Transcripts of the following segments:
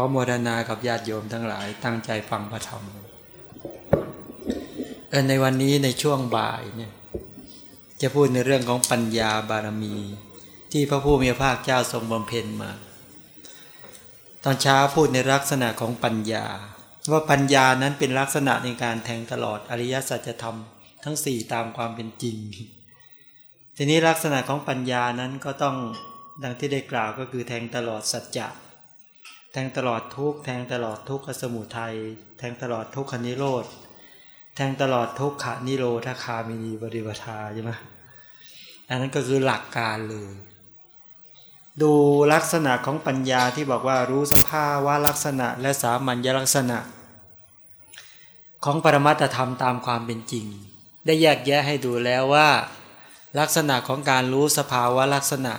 ขอโมรนากับญาติโยมทั้งหลายตั้งใจฟังพระธรรมในวันนี้ในช่วงบ่ายเนี่ยจะพูดในเรื่องของปัญญาบารมี ที่พระผู้มีพระภาคเจ้าทรงบำเพ็ญมา ตอนเช้าพูดในลักษณะของปัญญา ว่าปัญญานั้นเป็นลักษณะในการแทงตลอดอริยสัจธรรมทั้งสี่ตามความเป็นจริง ทีนี้ลักษณะของปัญญานั้นก็ต้องดังที่ได้กล่าวก็คือแทงตลอดสัจจะ งตลอดทุกแทงตลอดทุกขสมุทัยแทงตลอดทุกขนิโรธแทงตลอดทุกขานิโรธคามินีบริวทาใช่ไหมอันนั้นก็คือหลักการเลย ดูลักษณะของปัญญาที่บอกว่ารู้สภาวะลักษณะและสามัญลักษณะ ของปรมัตธรรมตามความเป็นจริง ได้แยกแยะให้ดูแล้วว่า ลักษณะของการรู้สภาวะลักษณะ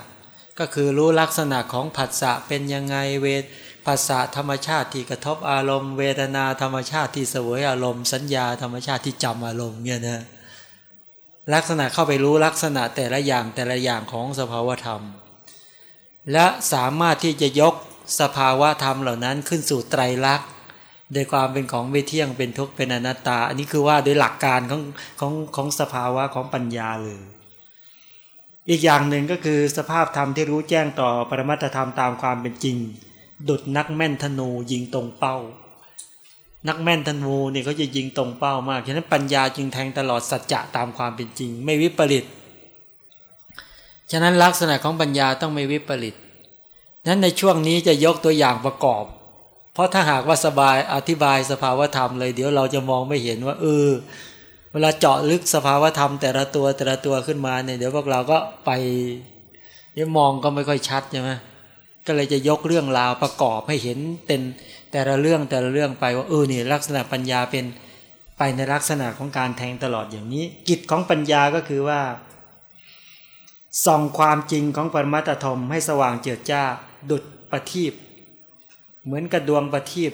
ก็คือรู้ลักษณะของผัสสะเป็นยังไงเวท ภาษาธรรมชาติที่กระทบอารมณ์ เวทนาธรรมชาติที่เสวยอารมณ์ สัญญาธรรมชาติที่จำอารมณ์เนี่ยนะลักษณะเข้าไปรู้ลักษณะแต่ละอย่างแต่ละอย่างของสภาวธรรม และสามารถที่จะยกสภาวะธรรมเหล่านั้นขึ้นสู่ไตรลักษณ์โดยความเป็นของไม่เที่ยงเป็นทุกข์เป็นอนัตตา อันนี้คือว่าโดยหลักการของของของสภาวะของปัญญาเลย อีกอย่างหนึ่งก็คือสภาพธรรมที่รู้แจ้งต่อปรมัตธรรมตามความเป็นจริง ดุดนักแม่นธนูยิงตรงเป้า นักแม่นธนูเนี่ยเขาจะยิงตรงเป้ามาก ฉะนั้นปัญญาจึงแทงตลอดสัจจะตามความเป็นจริง ไม่วิปริต ฉะนั้นลักษณะของปัญญาต้องไม่วิปริต นั้นในช่วงนี้จะยกตัวอย่างประกอบ เพราะถ้าหากว่าสบายอธิบายสภาวธรรมเลย เดี๋ยวเราจะมองไม่เห็นว่าเออเวลาเจาะลึกสภาวธรรมแต่ละตัวแต่ละตัวขึ้นมาเนี่ยเดี๋ยวพวกเราก็ไปยังมองก็ไม่ค่อยชัดใช่ไหม ก็เลยจะยกเรื่องราวประกอบให้เห็นเป็นแต่ละเรื่องแต่ละเรื่องไปว่าเออนี่ลักษณะปัญญาเป็นไปในลักษณะของการแทงตลอดอย่างนี้ กิจของปัญญาก็คือว่าส่องความจริงของปรมัตถมให้สว่างเจิดจ้าดุดประทีปเหมือนกระดวงประทีป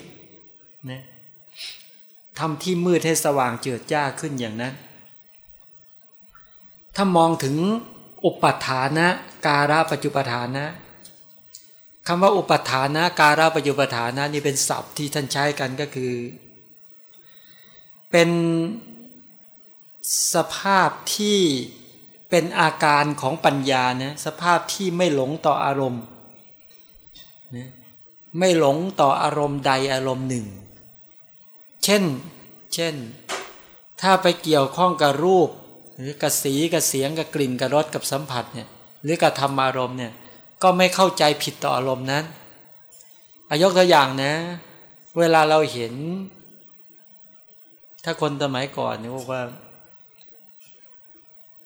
นะทำที่มืดให้สว่างเจิดจ้าขึ้นอย่างนั้น ถ้ามองถึงอุปทานะ การะปัจจุปทานะ คำว่าอุปทานะการาปยุปทานะนี่เป็นศัพท์ที่ท่านใช้กันก็คือ เป็นสภาพที่เป็นอาการของปัญญานะสภาพที่ไม่หลงต่ออารมณ์นะไม่หลงต่ออารมณ์ใดอารมณ์หนึ่ง เช่น เช่น ถ้าไปเกี่ยวข้องกับรูป หรือกับสีกับเสียงกับกลิ่นกับรสกับสัมผัสเนี่ยหรือกับธรรมารมณ์เนี่ย ก็ไม่เข้าใจผิดต่ออารมณ์นั้นอยกตัวอย่างนะ เวลาเราเห็น ถ้าคนสมัยก่อนเนี่ยบอกว่า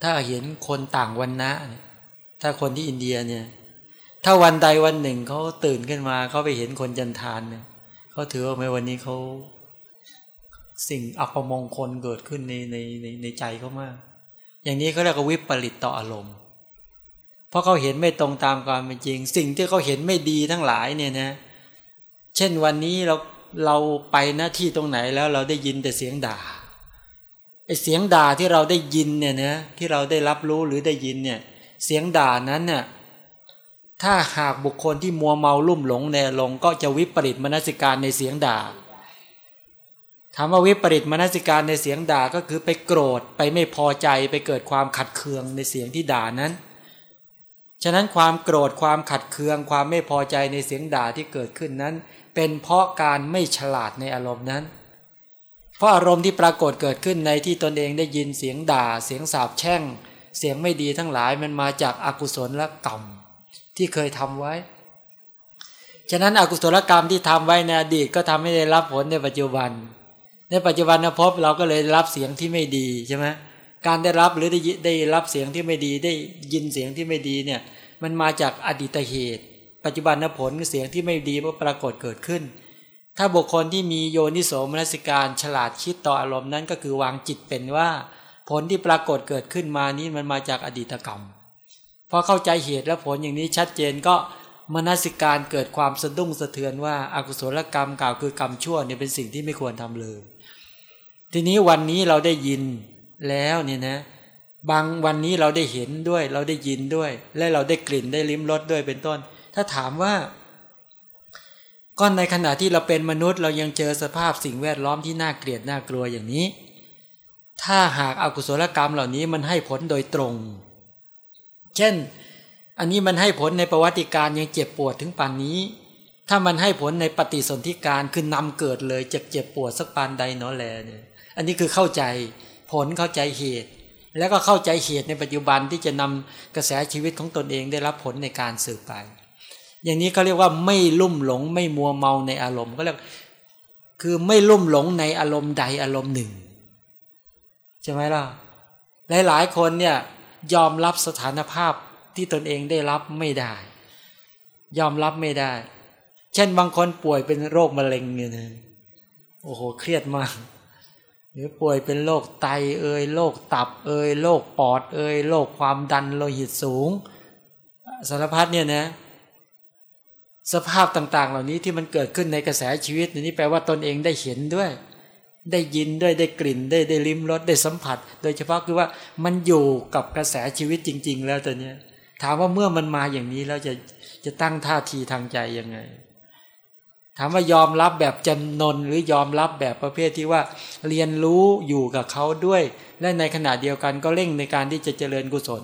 ถ้าเห็นคนต่างวันนะถ้าคนที่อินเดียเนี่ย ถ้าวันใดวันหนึ่งเขาตื่นขึ้นมาเขาไปเห็นคนจันทานเนี่ยเขาถือว่าในวันนี้เขาสิ่งอัปมงคลเกิดขึ้นในในในในใจเขามาก อย่างนี้เขาเรียกว่าวิปริตต่ออารมณ์ เพราะเขาเห็นไม่ตรงตามความเป็นจริง สิ่งที่เขาเห็นไม่ดีทั้งหลายเนี่ยนะ เช่นวันนี้เราเราไปหน้าที่ตรงไหนแล้วเราได้ยินแต่เสียงด่าไอเสียงด่าที่เราได้ยินเนี่ยนะที่เราได้รับรู้หรือได้ยินเนี่ย เสียงด่านั้นเนี่ยถ้าหากบุคคลที่มัวเมาลุ่มหลงในลงก็จะวิปริตมนสิการในเสียงด่าถามว่าวิปริตมนสิการในเสียงด่าก็คือไปโกรธไปไม่พอใจไปเกิดความขัดเคืองในเสียงที่ด่านั้น ฉะนั้นความโกรธความขัดเคือง ความไม่พอใจในเสียงด่าที่เกิดขึ้นนั้น เป็นเพราะการไม่ฉลาดในอารมณ์นั้น เพราะอารมณ์ที่ปรากฏเกิดขึ้นในที่ตนเองได้ยินเสียงด่า เสียงสาบแช่ง เสียงไม่ดีทั้งหลายมันมาจากอากุศลและกรรมที่เคยทำไว้ ฉะนั้นอกุศลกรรมที่ทำไว้ในอดีตก็ทำให้ได้รับผลในปัจจุบัน ในปัจจุบันนพบเราก็เลยรับเสียงที่ไม่ดีใช่ไหม การได้รับหรือได้ได้รับเสียงที่ไม่ดีได้ยินเสียงที่ไม่ดีเนี่ยมันมาจากอดีตเหตุ ปัจจุบันผลเสียงที่ไม่ดีก็ปรากฏเกิดขึ้น ถ้าบุคคลที่มีโยนิโสมนสิการฉลาดคิดต่ออารมณ์นั้นก็คือวางจิตเป็นว่า ผลที่ปรากฏเกิดขึ้นมานี้มันมาจากอดีตกรรมพอเข้าใจเหตุและผลอย่างนี้ชัดเจนก็มนสิการเกิดความสะดุ้งสะเทือนว่าอากุศลกรรมกล่าวคือกรรมชั่วเนี่ยเป็นสิ่งที่ไม่ควรทำเลย ทีนี้วันนี้เราได้ยิน แล้วเนี่ยนะ บางวันนี้เราได้เห็นด้วย เราได้ยินด้วย และเราได้กลิ่นได้ลิ้มรสด้วยเป็นต้น ถ้าถามว่าก็ในขณะที่เราเป็นมนุษย์ เรายังเจอสภาพสิ่งแวดล้อมที่น่าเกลียดน่ากลัวอย่างนี้ ถ้าหากอากุศลกรรมเหล่านี้มันให้ผลโดยตรง เช่น อันนี้มันให้ผลในประวัติการยังเจ็บปวดถึงปานนี้ ถ้ามันให้ผลในปฏิสนธิการคือนำเกิดเลยจะเจ็บปวดสักปานใดเนาะแลเนี่ย อันนี้คือเข้าใจ ผลเข้าใจเหตุ แล้วก็เข้าใจเหตุในปัจจุบันที่จะนำกระแสชีวิตของตนเองได้รับผลในการสืบไป อย่างนี้เขาเรียกว่าไม่ลุ่มหลงไม่มัวเมาในอารมณ์ก็เรียกคือไม่ลุ่มหลงในอารมณ์ใดอารมณ์หนึ่งใช่ไหมล่ะหลายๆคนเนี่ยยอมรับสถานภาพที่ตนเองได้รับไม่ได้ ยอมรับไม่ได้ เช่นบางคนป่วยเป็นโรคมะเร็งเนี่ยนะโอ้โหเครียดมาก รือป่วยเป็นโรคไตเอ่ยโรคตับเอ่ยโรคปอดเอ่ยโรคความดันโลหิตสูง สารพัดเนี่ยนะสภาพต่าง ๆ เหล่านี้ที่มันเกิดขึ้นในกระแสชีวิตนี่แปลว่าตนเองได้เห็นด้วย ได้ยินด้วยได้กลิ่นได้ได้ลิ้มรสได้สัมผัส โดยเฉพาะคือว่ามันอยู่กับกระแสชีวิตจริง ๆ แล้วตัวเนี้ยถามว่าเมื่อมันมาอย่างนี้แล้วจะจะตั้งท่าทีทางใจยังไง ถามว่ายอมรับแบบจำนนหรือยอมรับแบบประเภทที่ว่าเรียนรู้อยู่กับเขาด้วย และในขณะเดียวกันก็เร่งในการที่จะเจริญกุศล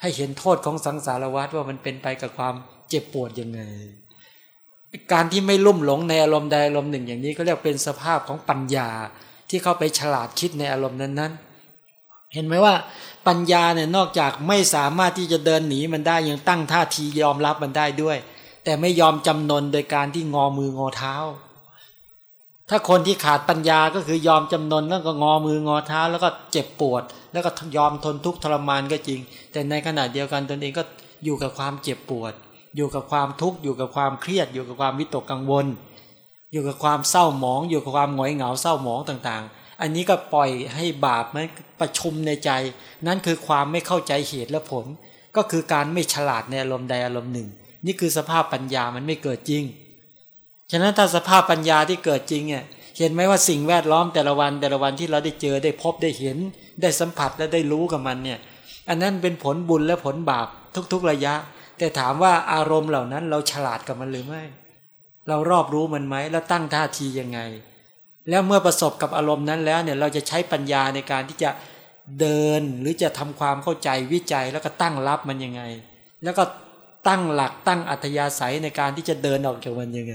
ให้เห็นโทษของสังสารวัฏว่ามันเป็นไปกับความเจ็บปวดยังไง การที่ไม่ลุ่มหลงในอารมณ์ใดอารมณ์หนึ่งอย่างนี้ก็เรียกเป็นสภาพของปัญญาที่เข้าไปฉลาดคิดในอารมณ์นั้นๆ เห็นไหมว่าปัญญาเนี่ยนอกจากไม่สามารถที่จะเดินหนีมันได้ยังตั้งท่าทียอมรับมันได้ด้วย แต่ไม่ยอมจำนนโดยการที่งอมืองอเท้า ถ้าคนที่ขาดปัญญาก็คือยอมจำนนแล้วก็งอมืองอเท้า แล้วก็เจ็บปวด แล้วก็ยอมทนทุกข์ทรมานก็จริง แต่ในขณะเดียวกันตนเองก็อยู่กับความเจ็บปวด อยู่กับความทุกข์อยู่กับความเครียด อยู่กับความวิตกกังวล อยู่กับความเศร้าหมอง อยู่กับความหงอยเหงาเศร้าหมองต่างๆ อันนี้ก็ปล่อยให้บาปมันประชุมในใจ นั่นคือความไม่เข้าใจเหตุและผล ก็คือการไม่ฉลาดในอารมณ์ใดอารมณ์หนึ่ง นี่คือสภาพปัญญามันไม่เกิดจริง ฉะนั้นถ้าสภาพปัญญาที่เกิดจริงเนี่ยเห็นไหมว่าสิ่งแวดล้อมแต่ละวันแต่ละวันที่เราได้เจอได้พบได้เห็น ได้สัมผัสและได้รู้กับมันเนี่ยอันนั้นเป็นผลบุญและผลบาปทุกๆระยะ แต่ถามว่าอารมณ์เหล่านั้นเราฉลาดกับมันหรือไม่ เรารอบรู้มันไหมแล้วตั้งท่าทียังไง แล้วเมื่อประสบกับอารมณ์นั้นแล้วเนี่ยเราจะใช้ปัญญาในการที่จะเดินหรือจะทำความเข้าใจวิจัยแล้วก็ตั้งรับมันยังไง แล้วก็ ตั้งหลักตั้งอัธยาศัยในการที่จะเดินออกจากมันยังไง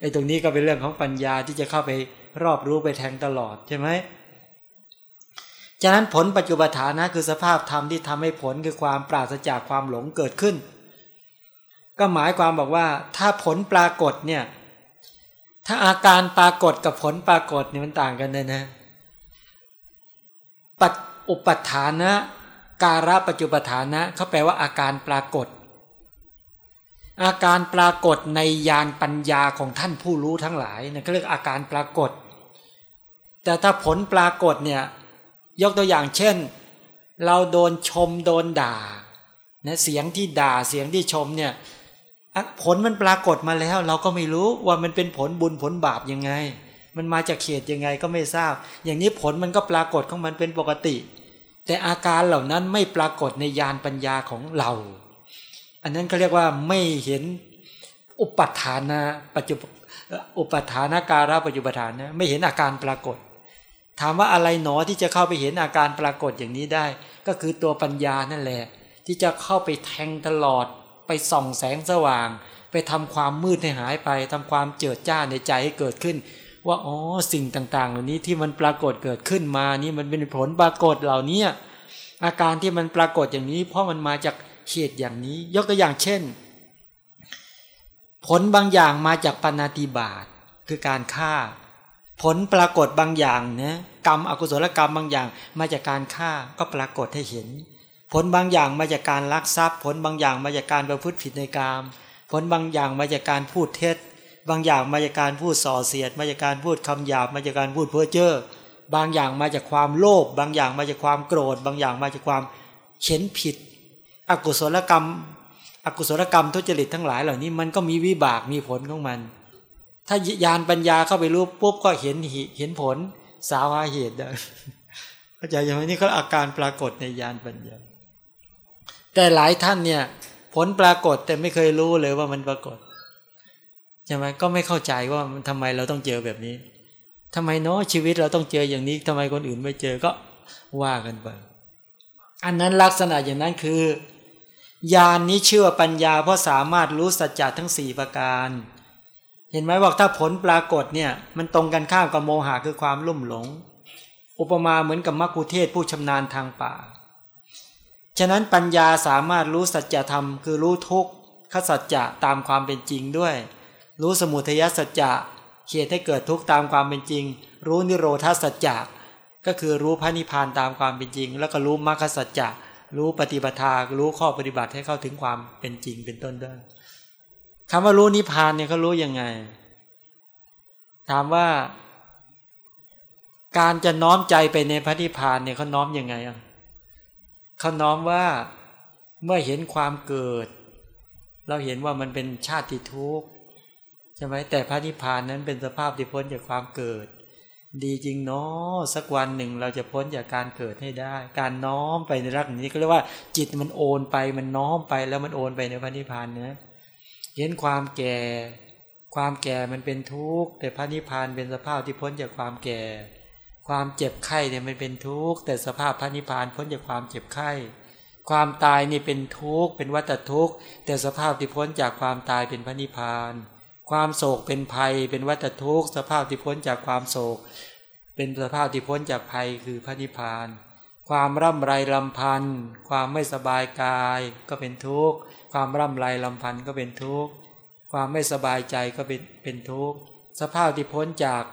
ไอ้ตรงนี้ก็เป็นเรื่องของปัญญาที่จะเข้าไปรอบรู้ไปแทงตลอดใช่ไหมฉะนั้นผลปัจจุบันฐานะคือสภาพธรรมที่ทำให้ผลคือความปราศจากความหลงเกิดขึ้น ก็หมายความบอกว่า ถ้าผลปรากฏเนี่ยถ้าอาการปรากฏกับผลปรากฏเนี่ยมันต่างกันเลยนะปัจอุปัฏฐานะ การะปัจจุปฐานะเขาแปลว่าอาการปรากฏ อาการปรากฏในยานปัญญาของท่านผู้รู้ทั้งหลายเนี่ยเขาเรียกอาการปรากฏ แต่ถ้าผลปรากฏเนี่ยยกตัวอย่างเช่น เราโดนชมโดนด่านะเสียงที่ด่าเสียงที่ชมเนี่ยผลมันปรากฏมาแล้ว เราก็ไม่รู้ว่ามันเป็นผลบุญผลบาปยังไง มันมาจากเขตยังไงก็ไม่ทราบ อย่างนี้ผลมันก็ปรากฏของมันเป็นปกติ แต่อาการเหล่านั้นไม่ปรากฏในญาณปัญญาของเรา อันนั้นเขาเรียกว่าไม่เห็นอุปัฏฐานะปัจจุอุปัฏฐานาการะปัจจุบันนะไม่เห็นอาการปรากฏ ถามว่าอะไรหนอที่จะเข้าไปเห็นอาการปรากฏอย่างนี้ได้ ก็คือตัวปัญญานั่นแหละ ที่จะเข้าไปแทงตลอดไปส่องแสงสว่าง ไปทำความมืดให้หายไปทำความเจิดจ้าในใจให้เกิดขึ้น ว่าอ๋อสิ่งต่างๆ เหล่านี้ที่มันปรากฏเกิดขึ้นมานี่มันเป็นผลปรากฏเหล่านี้อาการที่มันปรากฏอย่างนี้ เพราะมันมาจาก เหตุอย่างนี้ ยกตัวอย่างเช่น ผลบางอย่างมาจากปณติบาตคือการฆ่า ผลปรากฏบางอย่างนะกรรมอกุศลกรรมบางอย่างมาจากการฆ่าก็ปรากฏให้เห็น ผลบางอย่างมาจากการลักทรัพย์ ผลบางอย่างมาจากการประพฤติผิดในกามผลบางอย่างมาจากการพูดเท็จ บางอย่างมาจากการพูดส่อเสียด มาจากการพูดคำหยาบมาจากการพูดเพ้อเจ้อบางอย่างมาจากความโลภบางอย่างมาจากความโกรธ บางอย่างมาจากความเข็นผิด อกุศลกรรม อกุศลกรรมทุจริตทั้งหลายเหล่านี้มันก็มีวิบากมีผลของมัน ถ้ายานปัญญาเข้าไปรู้ปุ๊บก็เห็นเห็นผลสาวาเหตุได้เข้าใจอย่างนี้เขาอาการปรากฏในยานปัญญา แต่หลายท่านเนี่ย ผลปรากฏแต่ไม่เคยรู้เลยว่ามันปรากฏใช่ไหมก็ไม่เข้าใจว่าทำไมเราต้องเจอแบบนี้ทำไมเนาะชีวิตเราต้องเจออย่างนี้ทำไมคนอื่นไม่เจอก็ว่ากันไปอันนั้นลักษณะอย่างนั้นคือ ญาณนนี้เชื่อปัญญาเพราะสามารถรู้สัจจะทั้งสี่ประการ เห็นไหมบอกถ้าผลปรากฏเนี่ย มันตรงกันข้ามกับโมหะคือความลุ่มหลง อุปมาเหมือนกับมักคุเทศผู้ชำนาญทางป่า ฉะนั้นปัญญาสามารถรู้สัจธรรมคือรู้ทุกขสัจจะตามความเป็นจริงด้วย รู้สมุทัยสัจจะเหตุให้เกิดทุกข์ตามความเป็นจริง รู้นิโรธาสัจจะก็คือรู้พระนิพพานตามความเป็นจริง แล้วก็รู้มรรคสัจจะ รู้ปฏิบัติารู้ข้อปฏิบัติให้เข้าถึงความเป็นจริงเป็นต้นด้วยคำว่ารู้นิพพานเนี่ยเขารู้ยังไง ถามว่า การจะน้อมใจไปในพระนิพพานเนี่ยเขาน้อมยังไงอะเขาน้อมว่าเมื่อเห็นความเกิด เราเห็นว่ามันเป็นชาติทุกข์ใช่ไหมแต่พระนิพพานนั้นเป็นสภาพที่พ้นจากความเกิด ดีจริงเนาะสักวันหนึ่งเราจะพ้นจากการเกิดให้ได้ การน้อมไปในรักนี้ก็เรียกว่าจิตมันโอนไปมันน้อมไปแล้วมันโอนไปในพระนิพพานเนะเห็นความแก่ ความแก่มันเป็นทุกข์แต่พระนิพพานเป็นสภาพที่พ้นจากความแก่ ความเจ็บไข้เนี่ยมันเป็นทุกข์แต่สภาพพระนิพพานพ้นจากความเจ็บไข้ ความตายนี่เป็นทุกข์เป็นวัฏทุกข์แต่สภาพที่พ้นจากความตายเป็นพระนิพพาน ความโศกเป็นภัย เป็นวัฏทุกข์ สภาพที่พ้นจากความโศก เป็นสภาพที่พ้นจากภัยคือพระนิพพาน ความร่ำไรลำพันธ์ความไม่สบายกายก็เป็นทุกข์ ความร่ำไรลำพันธ์ก็เป็นทุกข์ ความไม่สบายใจก็เป็นเป็นทุกข์ สภาพที่พ้นจาก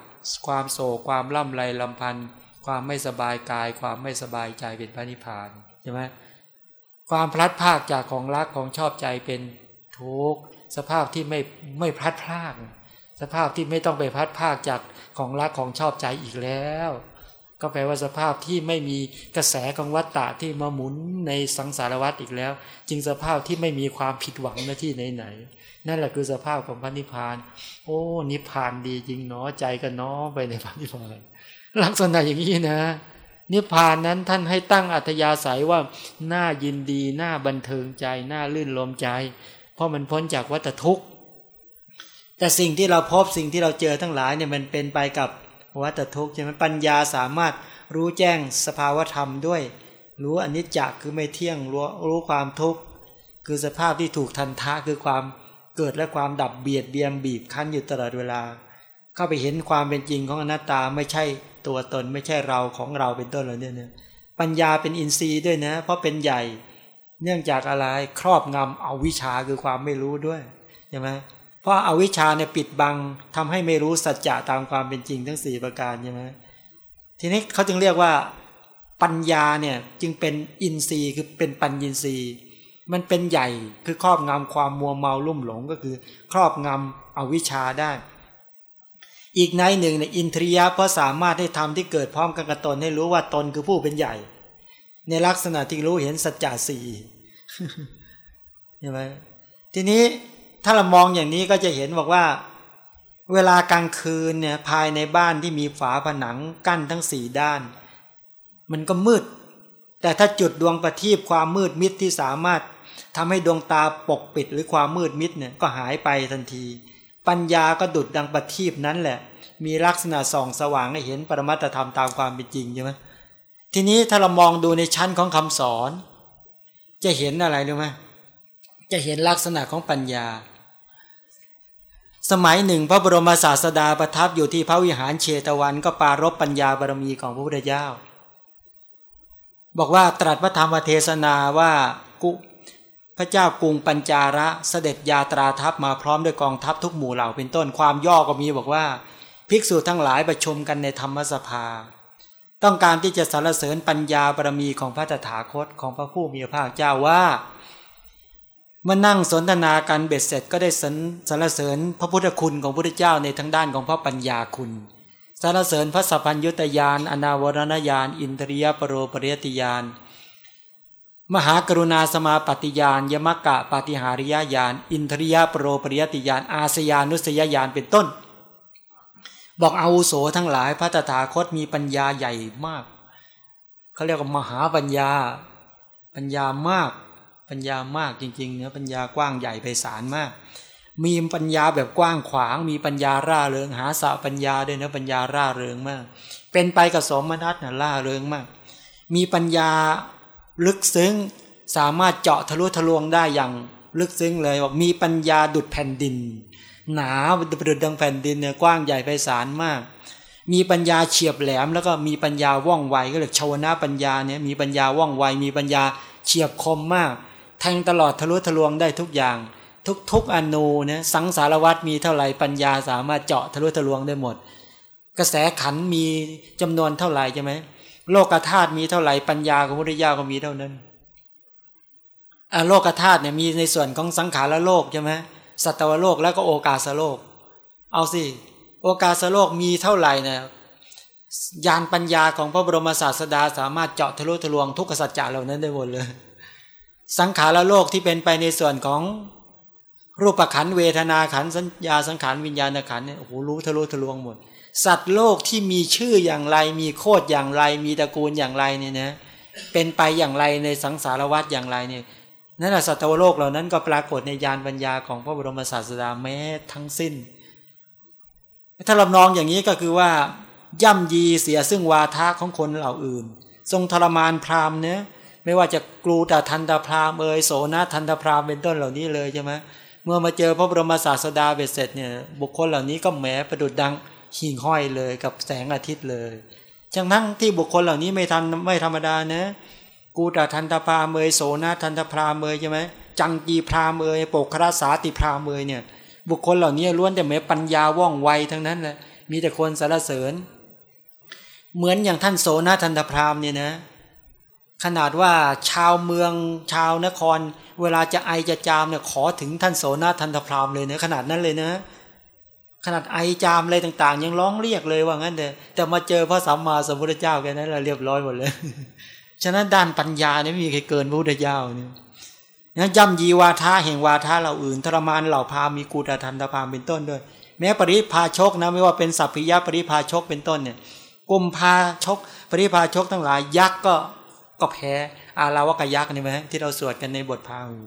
ความโศก ความร่ำไรลำพันธ์ความไม่สบายกาย ความไม่สบายใจเป็นพระนิพพานใช่ไหมความพลัดพากจากของรักของชอบใจเป็นทุกข์ สภาพที่ไม่ไม่พลัดพราก สภาพที่ไม่ต้องไปพลัดพากจากของรักของชอบใจอีกแล้ว ก็แปลว่าสภาพที่ไม่มีกระแสของวัฏฏะที่มาหมุนในสังสารวัฏอีกแล้ว จึงสภาพที่ไม่มีความผิดหวังในที่ไหนๆนั่นแหละคือสภาพของพระนิพพาน โอ้นิพพานดีจริงเนาะใจก็น้อไปในพระนิพพานลักษณะอย่างนี้นะนิพพานนั้นท่านให้ตั้งอัธยาศัยว่าน่ายินดีน่าบันเทิงใจน่าลื่นลมใจ เพราะมันพ้นจากวัฏทุกข์ แต่สิ่งที่เราพบสิ่งที่เราเจอทั้งหลายเนี่ยมันเป็นไปกับวัฏทุกข์ใช่ไหมปัญญาสามารถรู้แจ้งสภาวธรรมด้วย รู้อนิจจคือไม่เที่ยงรู้รู้ความทุกข์คือสภาพที่ถูกทันทะคือความเกิดและความดับเบียดเบียนบีบคั้นอยู่ตลอดเวลา เข้าไปเห็นความเป็นจริงของอนัตตาไม่ใช่ตัวตนไม่ใช่เราของเราเป็นต้นเลยเนี่ยปัญญาเป็นอินทรีย์ด้วยนะ เพราะเป็นใหญ่ เนื่องจากอะไรครอบงำเอาวิชาคือความไม่รู้ด้วยใช่ไหมเพราะอาวิชชาเนี่ยปิดบังทำให้ไม่รู้สัจจะตามความเป็นจริงทั้งสี่ประการใช่ไหมทีนี้เขาจึงเรียกว่าปัญญาเนี่ยจึงเป็นอินทรีย์คือเป็นปัญญินทรีย์ มันเป็นใหญ่คือครอบงำความมัวเมาลุ่มหลงก็คือ ครอบงำเอาวิชาได้ อีกในหนึ่งในอินทรียะเพราะสามารถให้ทำที่เกิดพร้อมกันกับตนให้รู้ว่าตนคือผู้เป็นใหญ่ ในลักษณะที่รู้เห็นสัจจะสี่ใช่ไหมทีนี้ถ้าเรามองอย่างนี้ก็จะเห็นบอกว่า เวลากลางคืนเนี่ยภายในบ้านที่มีฝาผนังกั้นทั้งสี่ด้าน มันก็มืด แต่ถ้าจุดดวงประทีปความมืดมิดที่สามารถทำให้ดวงตาปกปิดหรือความมืดมิดเนี่ยก็หายไปทันที ปัญญาก็ดุดดังประทีปนั้นแหละ มีลักษณะส่องสว่างให้เห็นปรมัตธรรมตามความเป็นจริงใช่ไหม ทีนี้ถ้าเรามองดูในชั้นของคำสอน จะเห็นอะไรรู้ไหมจะเห็นลักษณะของปัญญา สมัยหนึ่ง พระบรมศาสดาประทับอยู่ที่พระวิหารเชตวันก็ปารบปัญญาบารมีของพระพุทธเจ้า บอกว่าตรัสพระธรรมเทศนาว่ากุพระเจ้ากรุงปัญจาระเสด็จยาตราทัพมาพร้อมด้วยกองทัพทุกหมู่เหล่าเป็นต้นความย่อก็มีบอกว่า ภิกษุทั้งหลายประชุมกันในธรรมสภา ต้องการที่จะสรรเสริญปัญญาบารมีของพระตถาคตของพระผู้มีพระภาคเจ้าว่าเมื่อนั่งสนทนากันเบ็ดเสร็จก็ได้สรรเสริญพระพุทธคุณของพระพุทธเจ้าในทั้งด้านของพระปัญญาคุณสรรเสริญพระสัพพัญญุตยานอนาวรณญาณ อินทรียปโรปริยติยานมหากรุณาสมาปฏิยานยมกะปฏิหาริยญาณอินทรียปโรปริยติยานอาสยานุสยญาณเป็นต้น บอกอาวุโสทั้งหลายพระตถาคตมีปัญญาใหญ่มากเขาเรียกว่ามหาปัญญา ปัญญามาก ปัญญามากจริงๆเนะปัญญากว้างใหญ่ไพศาลมาก มีปัญญาแบบกว้างขวาง มีปัญญาร่าเริงหาสาปัญญาด้วยนะปัญญาร่าเริงมาก เป็นไปกับสมนัตนะร่าเริงมาก มีปัญญาลึกซึ้งสามารถเจาะทะลุทะลวงได้อย่างลึกซึ้งเลยบอกมีปัญญาดุดแผ่นดิน หนาประดุดดังแผ่นดินเนี่ยกว้างใหญ่ไพศาลมาก มีปัญญาเฉียบแหลม แล้วก็มีปัญญาว่องไวก็เรียกชาวนาปัญญาเนี่ยมีปัญญาว่องไว มีปัญญาเฉียบคมมาก แทงตลอดทะลุทะลวงได้ทุกอย่าง ทุกทุกอนูเนี่ยสังสารวัตมีเท่าไหร่ปัญญาสามารถเจาะทะลุทะลวงได้หมด กระแสขันมีจำนวนเท่าไหร่ใช่ไหมโลกธาตุมีเท่าไหร่ปัญญาของพุทธเจ้าก็มีเท่านั้นโลกธาตุเนี่ยมีในส่วนของสังขารโลกใช่ไหม สัตวโลกแล้วก็โอกาสโลก เอาสิ โอกาสโลกมีเท่าไหร่นี่ยยานปัญญาของพระบรมศาสดาสามารถเจาะทะลุทะลวงทุกขสัจจะเหล่านั้นได้หมดเลย สังขารโลกที่เป็นไปในส่วนของรูปขันเวทนาขันสัญญาสังขารวิญญาณขันเนี่ยโอ้โหรู้ทะลุทะลวงหมด สัตว์โลกที่มีชื่ออย่างไร มีโคดอย่างไร มีตระกูลอย่างไรเนี่ยนะเป็นไปอย่างไรในสังสารวัฏอย่างไรเนี่ย นั่นแหละสัตวโลกเหล่านั้นก็ปรากฏในยานปัญญาของพระบรมศาสดาแม้ทั้งสิ้น ถ้าลำนองอย่างนี้ก็คือว่า ย่ำยีเสียซึ่งวาทะของคนเหล่าอื่น ทรงทรมานพราหมณ์เนะไม่ว่าจะกรูตาทันตพราหมณ์เอยโสนทันตพราหมณ์เป็นต้นเหล่านี้เลยใช่ไหมเมื่อมาเจอพระบรมศาสดาเบ็ดเสร็จเนี่ยบุคคลเหล่านี้ก็แหมประดุดดังหิ่งห้อยเลยกับแสงอาทิตย์เลยจังทั้งที่บุคคลเหล่านี้ไม่ทันไม่ธรรมดานะ กูตทันตพาเมยโสนาทันตพราเมยใช่ไหมจังกีพราเมยโปกคราสาติพราเมยเนี่ย บุคคลเหล่านี้ล้วนแต่เมปัญญาว่องไวทั้งนั้นแหละมีแต่คนสารเสริญ เหมือนอย่างท่านโสนาทันตพรามเนี่ยนะขนาดว่าชาวเมืองชาวนคร เวลาจะไอจะจามเนี่ยขอถึงท่านโสนาทันตพรามเลยเนะขนาดนั้นเลยนะ ขนาดไอจามอะไรต่าง ๆ ยังร้องเรียกเลยว่างั้นเถอะแต่มาเจอพระสัมมาสัมพุทธเจ้าแกนั้นเราเรียบร้อยหมดเลย ฉะนั้นด้านปัญญาเนี่ยไม่มีใครเกินพระพุทธเจ้าเนี่ยนะย่ำยีวาทาแห่งวาทาเหล่าอื่นทรมานเหล่าพามีกูตทันตพามเป็นต้นด้วย แม้ปริพาชกนะไม่ว่าเป็นสัพพิยะปริพาชกเป็นต้นเนี่ยกุมพาชก ปริพาชกทั้งหลายยักษ์ก็ก็แพ้อาราวกยักษ์นี่ไหมที่เราสวดกันในบทพาหู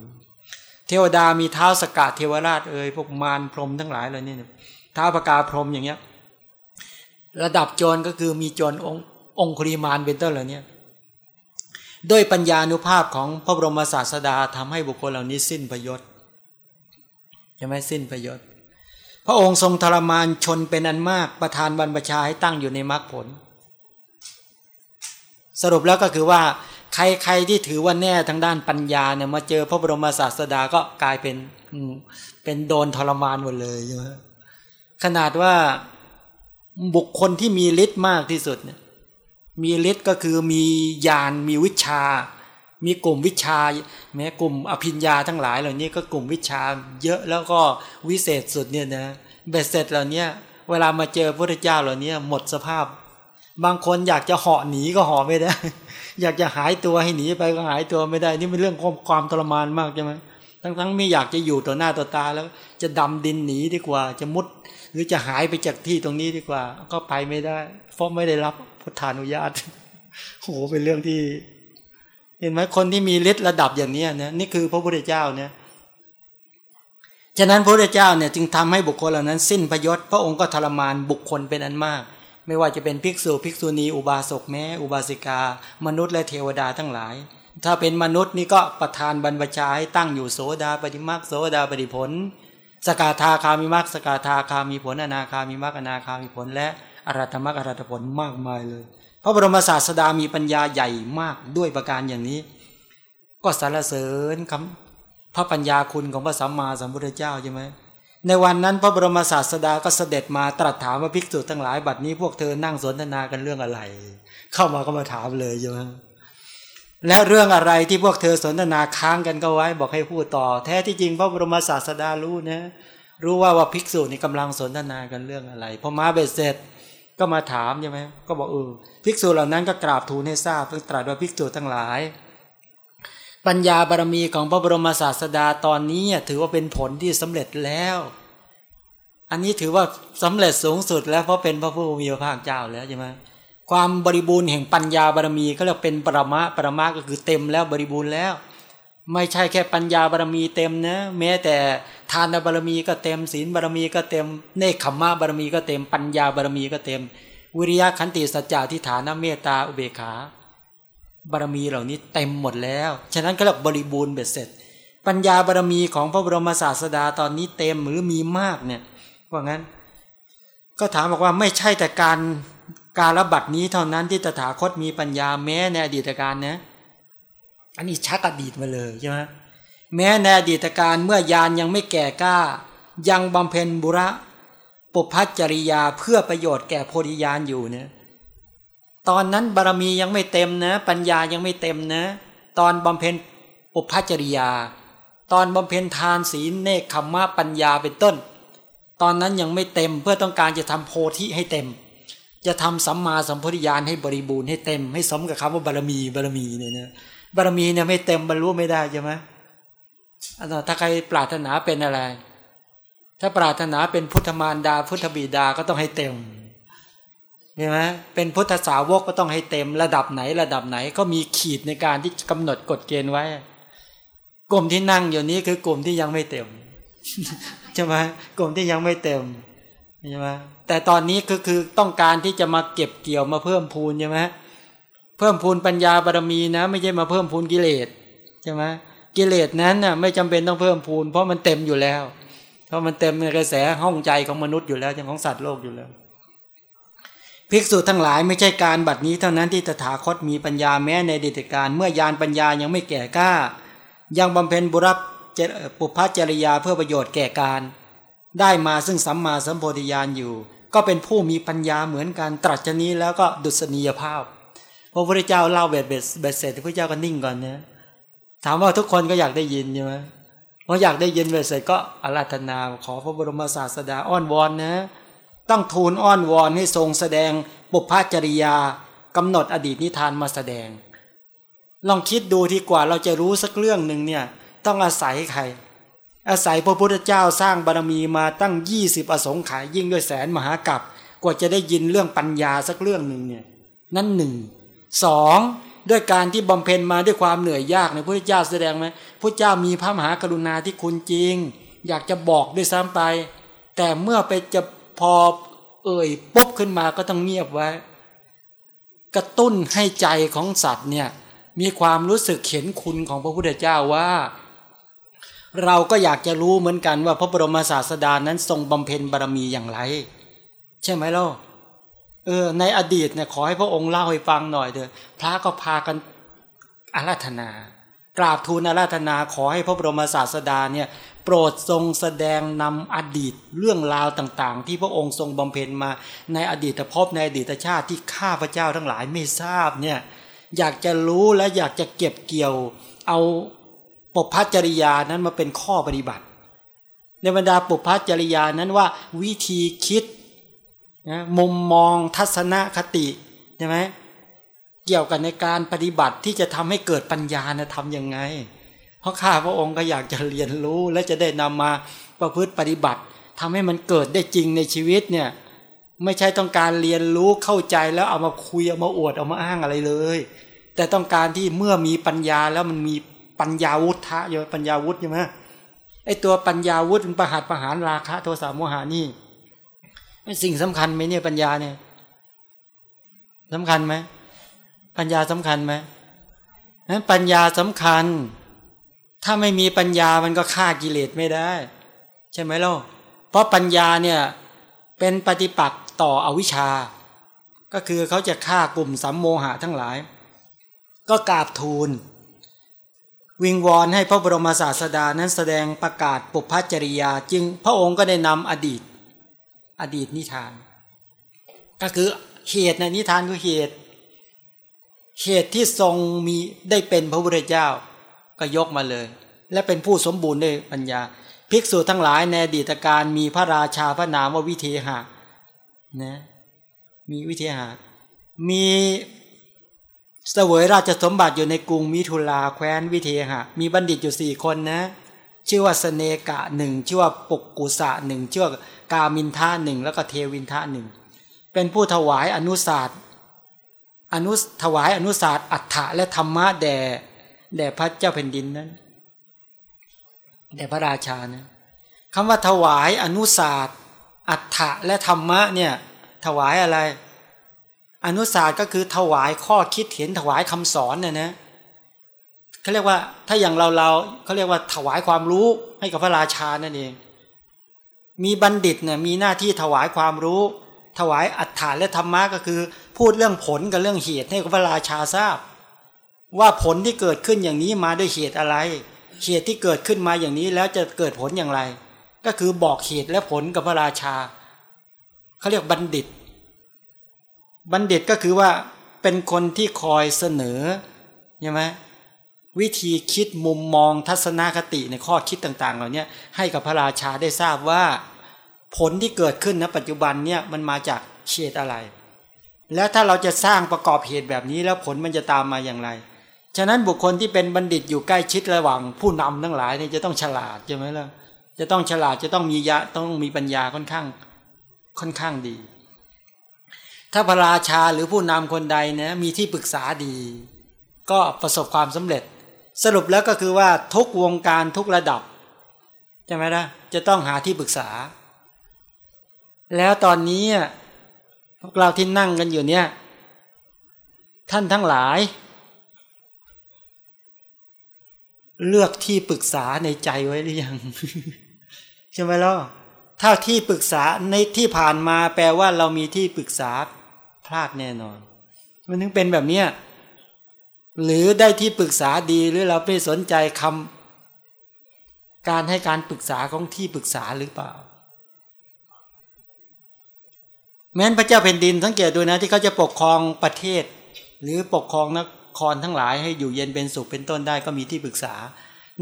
เทวดามีเท้าสกัดเทวราชเอ่ยพวกมารพรหมทั้งหลายเลยนี่เท้าประกาพรหมอย่างเงี้ย ระดับโจรก็คือมีโจรององคุริมานเป็นต้นเหล่านี้ ด้วยปัญญานุภาพของพระบรมศาสดาทำให้บุคคลเหล่านี้สิ้นประโยชน์ใช่ไหมสิ้นประโยชน์ พระองค์ทรงทรมานชนเป็นอันมากประทานบรรพชาให้ตั้งอยู่ในมรรคผล สรุปแล้วก็คือว่า ใครๆที่ถือว่าแน่ทางด้านปัญญาเนี่ยมาเจอพระบรมศาสดาก็กลายเป็นเป็นโดนทรมานหมดเลยใช่ไหมขนาดว่าบุคคลที่มีฤทธิ์มากที่สุดเนี่ย มีฤทธิ์ก็คือมีญาณมีวิชา มีกลุ่มวิชา แม้กลุ่มอภิญญาทั้งหลายเหล่านี้ก็กลุ่มวิชาเยอะแล้วก็วิเศษสุดเนี่ยนะเบ็ดเสร็จเหล่านี้เวลามาเจอพระเจ้าเหล่านี้หมดสภาพ บางคนอยากจะเหาะหนีก็เหาะไม่ได้ อยากจะหายตัวให้หนีไปก็หายตัวไม่ได้ นี่เป็นเรื่องความความทรมานมากใช่ไหมทั้งทั้งไม่อยากจะอยู่ต่อหน้าต่อตาแล้ว จะดำดินหนีดีกว่า จะมุด หรือจะหายไปจากที่ตรงนี้ดีกว่า ก็ไปไม่ได้เพราะไม่ได้รับ พุทธานุญาตโหเป็นเรื่องที่ เห็นไหมคนที่มีฤทธิ์ระดับอย่างนี้นะนี่คือพระพุทธเจ้าเนี่ยฉะนั้นพระพุทธเจ้าเนี่ยจึงทำให้บุคคลเหล่านั้น สิ้นประโยชน์พระองค์ก็ทรมานบุคคลเป็นอันมาก ไม่ว่าจะเป็นภิกษุภิกษุณี อุบาสกแม้อุบาสิกา มนุษย์และเทวดาทั้งหลาย ถ้าเป็นมนุษย์นี่ก็ประทานบรรพชาให้ตั้งอยู่โสดาปฏิมาคโสดาปฏิผล สกาธาคามิมักสกาธาคามีผลอนาคามีมักอนาคามีผลและ อรัตมรรคอรัตผลมากมายเลย พระบรมศาสดามีปัญญาใหญ่มากด้วยประการอย่างนี้ ก็สรรเสริญคำพระปัญญาคุณของพระสัมมาสัมพุทธเจ้าใช่ไหมในวันนั้นพระบรมศาสดาก็เสด็จมาตรัสถามว่าภิกษุทั้งหลายบัดนี้พวกเธอนั่งสนทนากันเรื่องอะไร เข้ามาก็มาถามเลยใช่ไหมและเรื่องอะไรที่พวกเธอสนทนาค้างกันก็ไว้บอกให้พูดต่อ แท้ที่จริงพระบรมศาสดารู้นะรู้ว่าว่าภิกษุนี่กำลังสนทนากันเรื่องอะไรพอมาเบ็ดเสร็จ ก็มาถามใช่ไหมก็บอกเออภิกษุเหล่านั้นก็กราบทูลให้ทราบเพื่อตรัสว่าภิกษุทั้งหลาย ปัญญาบารมีของพระบรมศาสดาตอนนี้ถือว่าเป็นผลที่สำเร็จแล้ว อันนี้ถือว่าสำเร็จสูงสุดแล้วเพราะเป็นพระผู้มีพระภาคเจ้าแล้วใช่ไหมความบริบูรณ์แห่งปัญญาบารมีก็เรียกเป็นปรมะปรมะก็คือเต็มแล้วบริบูรณ์แล้ว ไม่ใช่แค่ปัญญาบารมีเต็มนะแม้แต่ทานบารมีก็เต็มศีลบารมีก็เต็มเนคขมมะบารมีก็เต็มปัญญาบารมีก็เต็ม วิริยะขันติสัจจะทิฏฐานเมตตาอุเบกขาบารมีเหล่านี้เต็มหมดแล้ว ฉะนั้นก็เรียกบริบูรณ์เบ็ดเสร็จ ปัญญาบารมีของพระบรมศาสดาตอนนี้เต็มหรือมีมากเนี่ยว่างั้น ก็ถามบอกว่าไม่ใช่แต่การการระบัดนี้เท่านั้นที่ตถาคตมีปัญญาแม้ในอดีตการนะ อันนี้ชักอดีตมาเลยใช่ไหมแม้ในอดีตการเมื่อยานยังไม่แก่กล้า ยังบำเพ็ญบุระปุพัจริยาเพื่อประโยชน์แก่โพธิญาณอยู่เนี่ยตอนนั้นบารมียังไม่เต็มนะ ปัญญายังไม่เต็มนะ ตอนบำเพ็ญปุพัจริยา ตอนบำเพ็ญทานศีลเนคขมมะปัญญาเป็นต้น ตอนนั้นยังไม่เต็มเพื่อต้องการจะทำโพธิให้เต็ม จะทำสัมมาสัมพุทธญาณให้บริบูรณ์ให้เต็ม ให้สมกับคำว่าบารมีบารมีเนี่ยนะ บารมีเนี่ยไม่เต็มบรรลุไม่ได้ใช่ไหมถ้าใครปรารถนาเป็นอะไร ถ้าปรารถนาเป็นพุทธมารดา พุทธบิดาก็ต้องให้เต็มใช่ไหมเป็นพุทธสาวกก็ต้องให้เต็มระดับไหนระดับไหนก็มีขีดในการที่กำหนดกฎเกณฑ์ไว้ กลุ่มที่นั่งอยู่นี้คือกลุ่มที่ยังไม่เต็มใช่ไหมกลุ่มที่ยังไม่เต็มใช่ไหมแต่ตอนนี้ก็คือต้องการที่จะมาเก็บเกี่ยวมาเพิ่มพูนใช่ไหม เพิ่มพูนปัญญาบารมีนะ ไม่ใช่มาเพิ่มพูนกิเลสใช่ไหมกิเลสนั้นน่ะไม่จำเป็นต้องเพิ่มพูน เพราะมันเต็มอยู่แล้ว เพราะมันเต็มในกระแสห้องใจของมนุษย์อยู่แล้วของสัตว์โลกอยู่แล้ว ภิกษุทั้งหลายไม่ใช่การบัดนี้เท่านั้นที่ตถาคตมีปัญญาแม้ในดิตการเมื่อยานปัญญายังไม่แก่กล้า ยังบำเพ็ญบุรับปุพพจริยาเพื่อประโยชน์แก่การ ได้มาซึ่งสัมมาสัมโพธิญาณอยู่ ก็เป็นผู้มีปัญญาเหมือนกันตรัสนี้แล้วก็ดุษณียภาพ พระพุทธเจ้าเล่าเบ็ดเบ็ดเบ็ดเสร็จพระเจ้าก็นิ่งก่อนเนี่ยถามว่าทุกคนก็อยากได้ยินใช่ไหมพออยากได้ยินเบ็ดเสร็จก็อาราธนาขอพระบรมศาสดาอ้อนวอนนะ ต้องทูลอ้อนวอนให้ทรงแสดงบุพจริยากำหนดอดีตนิทานมาแสดง ลองคิดดูที่กว่าเราจะรู้สักเรื่องหนึ่งเนี่ยต้องอาศัยใคร อาศัยพระพุทธเจ้าสร้างบารมีมาตั้งยี่สิบอสงไขยยิ่งด้วยแสนมหากัปกว่าจะได้ยินเรื่องปัญญาสักเรื่องหนึ่งเนี่ยนั่นหนึ่ง สองด้วยการที่บำเพ็ญมาด้วยความเหนื่อยยากในพระเจ้าแสดงไหมพระเจ้ามีพระมหากรุณาที่คุณจริง อยากจะบอกด้วยซ้ำไป แต่เมื่อไปจะพอเอ่ยปุ๊บขึ้นมาก็ต้องเงียบไว้ กระตุ้นให้ใจของสัตว์เนี่ยมีความรู้สึกเห็นคุณของพระพุทธเจ้าว่า เราก็อยากจะรู้เหมือนกันว่าพระบรมศาสดานั้นทรงบำเพ็ญบารมีอย่างไร ใช่ไหมล่ะ เออในอดีตเนี่ยขอให้พระองค์เล่าให้ฟังหน่อยเถอะพระก็พากันอาราธนา กราบทูลอาราธนาขอให้พระบรมศาสดาเนี่ยโปรดทรงแสดงนำอดีตเรื่องราวต่างๆ ที่พระองค์ทรงบำเพ็ญมาในอดีตภพในอดีตชาติที่ข้าพเจ้าทั้งหลายไม่ทราบเนี่ยอยากจะรู้และอยากจะเก็บเกี่ยวเอาปุพพจริยานั้นมาเป็นข้อปฏิบัติ ในบรรดาปุพพจริยานั้นว่าวิธีคิด นะมุมมองทัศนคติใช่ไหมเกี่ยวกันในการปฏิบัติที่จะทำให้เกิดปัญญานะทำยังไง เพราะข้าพระองค์ก็อยากจะเรียนรู้และจะได้นำมาประพฤติปฏิบัติทำให้มันเกิดได้จริงในชีวิตเนี่ยไม่ใช่ต้องการเรียนรู้เข้าใจแล้วเอามาคุยเอามาอวดเอามาอ้างอะไรเลย แต่ต้องการที่เมื่อมีปัญญาแล้วมันมีปัญญาวุฒิเยอะปัญญาวุฒิใช่ไหมไอตัวปัญญาวุฒิมันประหัตประหารราคะโทสะโมหานี่ สิ่งสำคัญไหมเนี่ยปัญญาเนี่ยสำคัญไหมปัญญาสำคัญไหมนั้นปัญญาสำคัญ ถ้าไม่มีปัญญามันก็ฆ่ากิเลสไม่ได้ ใช่ไหมล่ะเพราะปัญญาเนี่ยเป็นปฏิปักษ์ต่ออวิชชา ก็คือเขาจะฆ่ากลุ่มสัมโมหะทั้งหลาย ก็กราบทูล วิงวอนให้พระบรมศาสดานั้นแสดงประกาศปุพพจริยา จึงพระองค์ก็ได้นำอดีต อดีตนิทาน ก็คือเหตุในนิทานคือเหตุ เหตุที่ทรงมีได้เป็นพระพุทธเจ้า ก็ยกมาเลย และเป็นผู้สมบูรณ์ด้วยปัญญา ภิกษุทั้งหลายในอดีตการมีพระราชาพระนามว่าวิเทหะนะมีวิเทหะมีเสวยราชสมบัติอยู่ในกรุงมิถุลาแคว้นวิเทหะ มีบัณฑิตอยู่สี่คนนะ ชื่อว่าสเนกะหนึ่งชื่อว่าปกกุสะหนึ่งชื่อว่ากามินทาหนึ่งแล้วก็เทวินทาหนึ่งเป็นผู้ถวายอนุศาสตร์อนุถวายอนุศาสตร์อัฏฐะและธรรมะแด่แด่พระเจ้าแผ่นดินนั้นแต่พระราชานะคำว่าถวายอนุศาสตร์อัฏฐะและธรรมะเนี่ยถวายอะไร อนุศาสตร์ก็คือถวายข้อคิดเห็นถวายคำสอนเนี่ยนะ เขาเรียกว่า ถ้าอย่างเราเราเขาเรียกว่าถวายความรู้ให้กับพระราชานั่นเอง มีบัณฑิตเนี่ยมีหน้าที่ถวายความรู้ ถวายอัฏฐานและธรรมะก็คือ พูดเรื่องผลกับเรื่องเหตุให้กับพระราชาทราบ ว่าผลที่เกิดขึ้นอย่างนี้มาด้วยเหตุอะไร เหตุที่เกิดขึ้นมาอย่างนี้แล้วจะเกิดผลอย่างไร ก็คือบอกเหตุและผลกับพระราชาเขาเรียกบัณฑิต บัณฑิตก็คือว่าเป็นคนที่คอยเสนอใช่ไหม วิธีคิดมุมมองทัศนคติในข้อคิดต่าง ๆ เหล่านี้ให้กับพระราชาได้ทราบว่าผลที่เกิดขึ้นณปัจจุบันเนี่ยมันมาจากเหตุอะไร แล้วถ้าเราจะสร้างประกอบเหตุแบบนี้แล้วผลมันจะตามมาอย่างไร ฉะนั้นบุคคลที่เป็นบัณฑิตอยู่ใกล้ชิดระหว่างผู้นำทั้งหลายเนี่ยจะต้องฉลาดใช่ไหมล่ะจะต้องฉลาดจะต้องมียะต้องมีปัญญาค่อนข้างค่อนข้างดี ถ้าพระราชาหรือผู้นำคนใดเนี่ยมีที่ปรึกษาดี ก็ประสบความสำเร็จ สรุปแล้วก็คือว่าทุกวงการทุกระดับใช่ไหมนะจะต้องหาที่ปรึกษา แล้วตอนนี้พวกเราที่นั่งกันอยู่เนี่ย ท่านทั้งหลาย เลือกที่ปรึกษาในใจไว้หรือยังใช่ไหมล่ะถ้าที่ปรึกษาในที่ผ่านมาแปลว่าเรามีที่ปรึกษาพลาดแน่นอน มันถึงเป็นแบบเนี้ย หรือได้ที่ปรึกษาดีหรือเราไม่สนใจคำการให้การปรึกษาของที่ปรึกษาหรือเปล่า แม้นพระเจ้าแผ่นดินสังเกตดูนะที่เขาจะปกครองประเทศ หรือปกครองนครทั้งหลายให้อยู่เย็นเป็นสุขเป็นต้นได้ก็มีที่ปรึกษา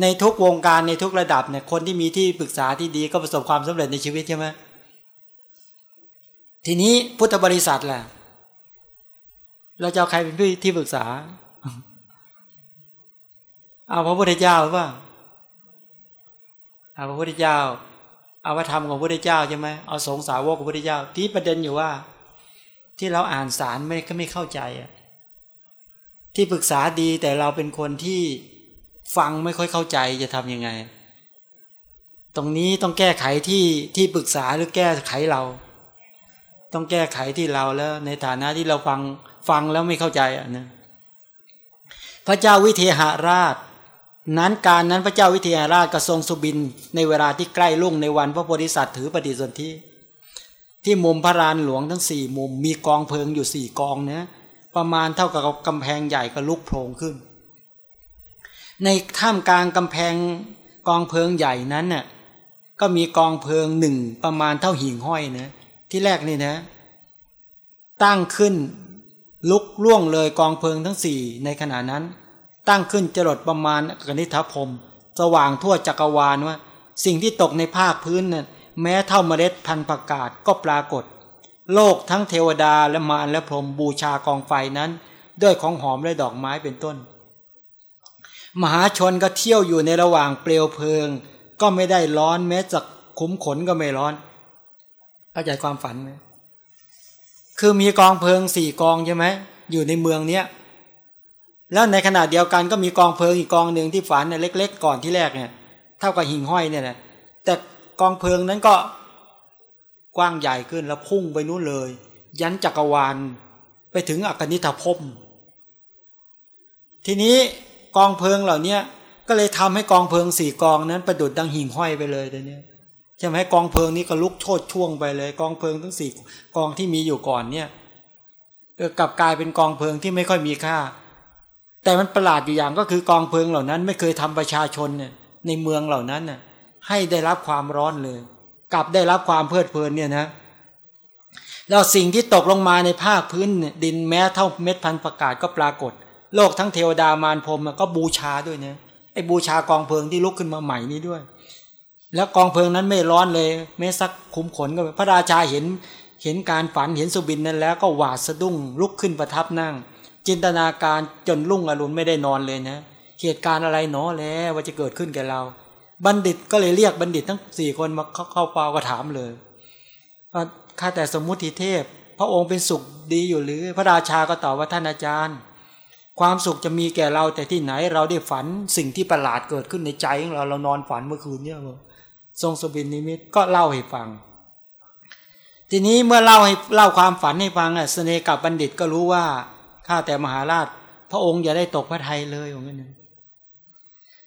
ในทุกวงการในทุกระดับเนี่ยคนที่มีที่ปรึกษาที่ดีก็ประสบความสำเร็จในชีวิตใช่ไหมทีนี้พุทธบริษัทแหละเราจะเอาใครเป็นที่ปรึกษา เอาพระพุทธเจ้าหรือเปล่าเอาพระพุทธเจ้า เอาพระธรรมของพระพุทธเจ้าใช่ไหมเอาสงสาวกของพระพุทธเจ้า ที่ประเด็นอยู่ว่า ที่เราอ่านสารไม่ก็ไม่เข้าใจอะที่ปรึกษาดีแต่เราเป็นคนที่ฟังไม่ค่อยเข้าใจจะทํำยังไง ตรงนี้ต้องแก้ไขที่ที่ปรึกษาหรือแก้ไขเรา ต้องแก้ไขที่เราแล้วในฐานะที่เราฟังฟังแล้วไม่เข้าใจอะนะพระเจ้าวิเทหราช นั้นการนั้นพระเจ้าวิเทหราชกระทรงสุบิน ในเวลาที่ใกล้ลุ่งในวันพระโพธิสัตว์ถือปฏิสนธิที่มุมพระรานหลวงทั้งสี่มุมมีกองเพลิงอยู่สี่กองเนะประมาณเท่ากับกำแพงใหญ่ก็ลุกโผล่ขึ้น ในท่ามกลางกำแพงกองเพลิงใหญ่นั้นน่ะก็มีกองเพลิงหนึ่งประมาณเท่าหิ่งห้อยนะที่แรกนี่นะ ตั้งขึ้นลุกล่วงเลยกองเพลิงทั้งสี่ในขณะนั้น ตั้งขึ้นจรดประมาณกนิธพรมสว่างทั่วจักรวาลว่า สิ่งที่ตกในภาคพื้นนั้นแม้เท่าเมล็ดพันธุ์ประกาศก็ปรากฏ โลกทั้งเทวดาและมารและพรหมบูชากองไฟนั้น ด้วยของหอมและดอกไม้เป็นต้น มหาชนก็เที่ยวอยู่ในระหว่างเปลวเพลิง ก็ไม่ได้ร้อนแม้จะคุ้มขนก็ไม่ร้อนเข้าใจความฝันไหมคือมีกองเพลิงสี่กองใช่ไหมอยู่ในเมืองเนี้ย แล้วในขณะเดียวกันก็มีกองเพลิงอีกกองหนึ่งที่ฝันเนี่ยเล็ก ๆ ก่อนที่แรกเนี่ยเท่ากับหิ่งห้อยเนี่ยแหละแต่กองเพลิงนั้นก็กว้างใหญ่ขึ้นแล้วพุ่งไปนู้นเลย ยันจักรวาลไปถึงอกนิธภพทีนี้กองเพลิงเหล่านี้ก็เลยทำให้กองเพลิงสี่กองนั้นประดุดดังหิ่งห้อยไปเลยตัวนี้ใช่ไหมกองเพลิงนี้ก็ลุกโชดช่วงไปเลย กองเพลิงทั้งสี่กองที่มีอยู่ก่อนเนี่ยกลับกลายเป็นกองเพลิงที่ไม่ค่อยมีค่า แต่มันประหลาดอยู่อย่างก็คือกองเพลิงเหล่านั้น ไม่เคยทำประชาชนเนี่ยในเมืองเหล่านั้นน่ะให้ได้รับความร้อนเลย กลับได้รับความเพลิดเพลินเนี่ยนะแล้วสิ่งที่ตกลงมาในภาคพื้นดินแม้เท่าเม็ดพันธุ์ประกาศก็ปรากฏ โลกทั้งเทวดามารพรมก็บูชาด้วยเนี่ยไอ้บูชากองเพลิงที่ลุกขึ้นมาใหม่นี้ด้วย แล้วกองเพลิงนั้นไม่ร้อนเลยแม้สักคุ้มขนก็พระราชาเห็นเห็นการฝันเห็นสุบินนั้นแล้วก็หวาดสะดุ้งลุกขึ้นประทับนั่ง จินตนาการจนรุ่งอรุณไม่ได้นอนเลยนะ เหตุการณ์อะไรหนอแล้วว่าจะเกิดขึ้นแก่เรา บัณฑิตก็เลยเรียกบัณฑิตทั้งสี่คนมาเข้าเข้าเปล่าก็ถามเลยข้าแต่สมมุติเทพ พระองค์เป็นสุขดีอยู่หรือ พระราชาก็ตอบว่าท่านอาจารย์ ความสุขจะมีแก่เราแต่ที่ไหนเราได้ฝันสิ่งที่ประหลาดเกิดขึ้นในใจของเราเรานอนฝันเมื่อคืนเนี่ยทรงสบินนิมิตก็เล่าให้ฟังทีนี้เมื่อเล่าให้เล่าความฝันให้ฟังอะสเนกับบัณฑิตก็รู้ว่า ข้าแต่มหาราช พระองค์อย่าได้ตกพระทัยเลยอย่างนั้น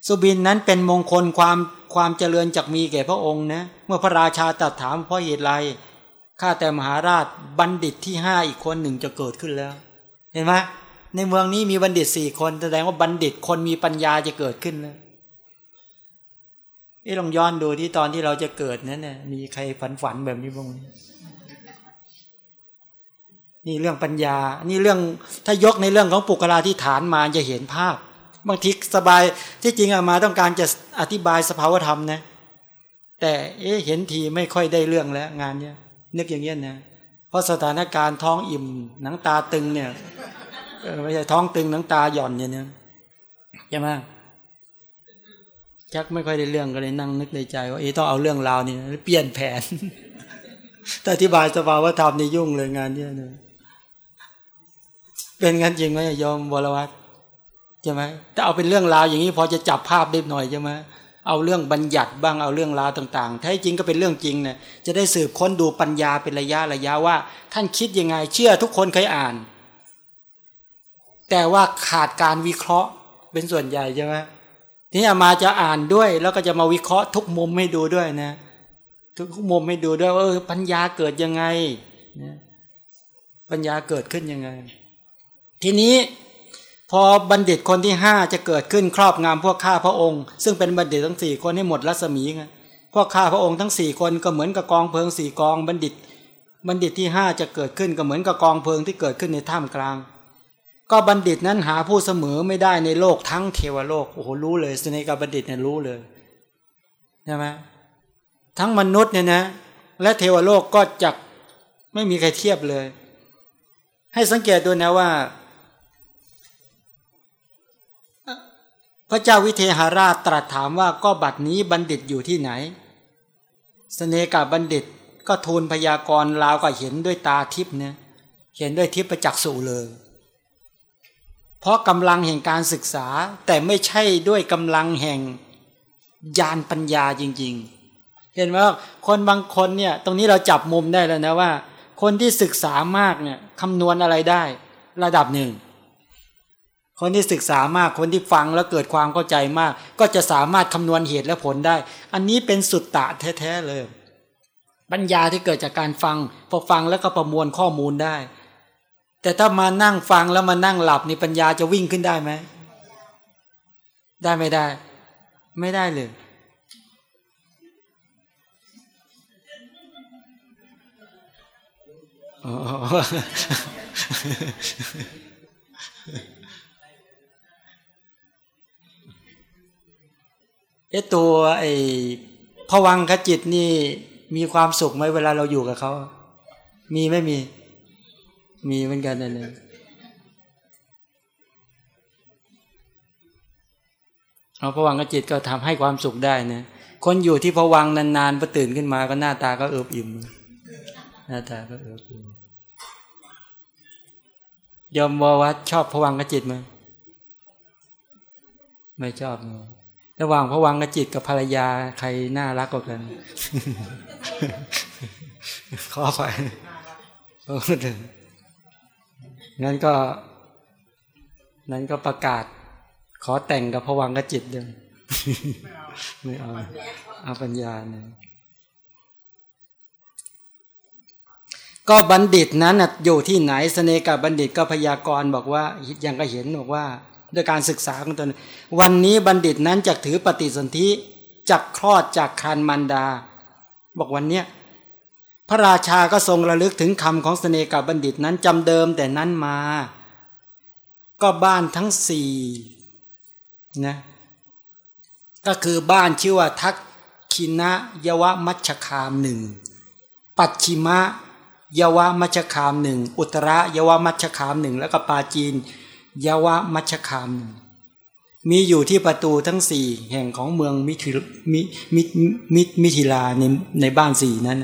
สุบินนั้นเป็นมงคลความความเจริญจากมีแก่พระองค์นะ เมื่อพระราชาตรัสถามเพราะเหตุไรข้าแต่มหาราชบัณฑิตที่ห้าอีกคนหนึ่งจะเกิดขึ้นแล้ว เห็นไหมในเมืองนี้มีบัณฑิตสี่คนแสดงว่าบัณฑิตคนมีปัญญาจะเกิดขึ้นแล้วนี่ลองย้อนดูที่ตอนที่เราจะเกิดนั้นเนี่ยมีใครฝันฝันแบบนี้บ้าง นี่เรื่องปัญญา นี่เรื่องถ้ายกในเรื่องของปุกลาที่ฐานมาจะเห็นภาพ บางทีสบายที่จริงอามาต้องการจะอธิบายสภาวธรรมนะ แต่เอ๊เห็นทีไม่ค่อยได้เรื่องแล้วงานเนี้ยนึกอย่างเงี้ยนะเพราะสถานการณ์ท้องอิ่มหนังตาตึงเนี่ยไม่ใช่ท้องตึงหนังตาหย่อนอย่างเนี้ยใช่ไหมชักไม่ค่อยได้เรื่องก็เลยนั่งนึกในใจ ว่าเอ๊ต้องเอาเรื่องราวนี่เปลี่ยนแผนแต่อธิบายสภาวธรรมในยุ่งเลยงานเนี้ยนะ เป็นงั้นจริงไหมยอมบรวัตใช่ไหมแต่เอาเป็นเรื่องราวอย่างนี้พอจะจับภาพได้หน่อยใช่ไหมเอาเรื่องบัญญัติบ้างเอาเรื่องราวต่างๆแท้จริงก็เป็นเรื่องจริงเนี่ยจะได้สืบค้นดูปัญญาเป็นระยะระยะว่า ท่านคิดยังไง เชื่อทุกคนเคยอ่าน แต่ว่าขาดการวิเคราะห์เป็นส่วนใหญ่ใช่ไหมทีนี้มาจะอ่านด้วย แล้วก็จะมาวิเคราะห์ทุกมุมให้ดูด้วยนะ ทุกมุมให้ดูด้วยว่าเออปัญญาเกิดยังไงนะปัญญาเกิดขึ้นยังไง ทีนี้พอบัณฑิตคนที่ห้าจะเกิดขึ้นครอบงามพวกข้าพระองค์ ซึ่งเป็นบัณฑิตทั้งสี่คนให้หมดรัศมีไงพวกข้าพระองค์ทั้งสี่คนก็เหมือนกับกองเพลิงสี่กองบัณฑิต บัณฑิตที่ห้าจะเกิดขึ้นก็เหมือนกับกองเพลิงที่เกิดขึ้นในถ้ำกลาง ก็บัณฑิตนั้นหาผู้เสมอไม่ได้ในโลกทั้งเทวโลกโอ้โหรู้เลยสนกับบัณฑิตเนี่ยรู้เลยใช่ไหมทั้งมนุษย์เนี่ยนะ และเทวโลกก็จะไม่มีใครเทียบเลย ให้สังเกตดูนะว่า ระเจ้าวิเทหาราชตรัสถามว่าก็บัดนี้บัณฑิตอยู่ที่ไหนสเสนกาบัณฑิตก็ทูลพยากรณ์ลาวก็เห็นด้วยตาทิพย์เนี่ยเห็นด้วยทิพย์ประจักษ์สูเลย เพราะกำลังแห่งการศึกษาแต่ไม่ใช่ด้วยกำลังแห่งญาณปัญญาจริง ๆ เห็นไหมว่าคนบางคนเนี่ยตรงนี้เราจับมุมได้แล้วนะว่า คนที่ศึกษามากเนี่ยคำนวณอะไรได้ ระดับหนึ่ง คนที่ศึกษามากคนที่ฟังแล้วเกิดความเข้าใจมาก ก็จะสามารถคำนวณเหตุและผลได้ อันนี้เป็นสุดตะแท้ๆเลย ปัญญาที่เกิดจากการฟัง พอฟังแล้วก็ประมวลข้อมูลได้ แต่ถ้ามานั่งฟังแล้วมานั่งหลับนี่ปัญญาจะวิ่งขึ้นได้ไหมได้ไม่ได้ ไม่ได้เลยอ๋อ เอตัวไอ้ผวังขจิตนี่มีความสุขไหมเวลาเราอยู่กับเขา มีไม่มี มีเหมือนกันนั่นเลยเอาผวังขจิตก็ทำให้ความสุขได้นะ คนอยู่ที่ผวังนานๆพอตื่นขึ้นมาก็หน้าตาก็เอิบอิ่ม หน้าตาก็เอิบอิ่มยอมบวัดชอบผวังขจิตไหมไม่ชอบเนาะ ระหว่างพระวังกจิตกับภรรยาใครน่ารักกว่ากัน ขอไปงั้นก็ นั้นก็ประกาศ ขอแต่งกับพระวังกจิตเดิมไม่เอาเอาปัญญาเนี่ยก็บัณฑิตนั้นอยู่ที่ไหนสเนกับบัณฑิตก็พยากรณ์บอกว่า ยังก็เห็นบอกว่า ด้วยการศึกษาของตน วันนี้บัณฑิตนั้นจะถือปฏิสนธิจักคลอดจากคันมันดา บอกวันเนี้ยพระราชาก็ทรงระลึกถึงคำของสเนกาบัณฑิตนั้นจำเดิมแต่นั้นมา ก็บ้านทั้งสี่นะก็คือบ้านชื่อว่าทักคินะยวมัชคามหนึ่งปัจฉิมะยวมัชคามหนึ่งอุตระยวมัชคามหนึ่งแล้วก็ปาจีน ยาวะมัชคาม มีอยู่ที่ประตูทั้งสี่แห่งของเมืองมิถิมิมิมิมิถิลาในในบ้านสี่นั้น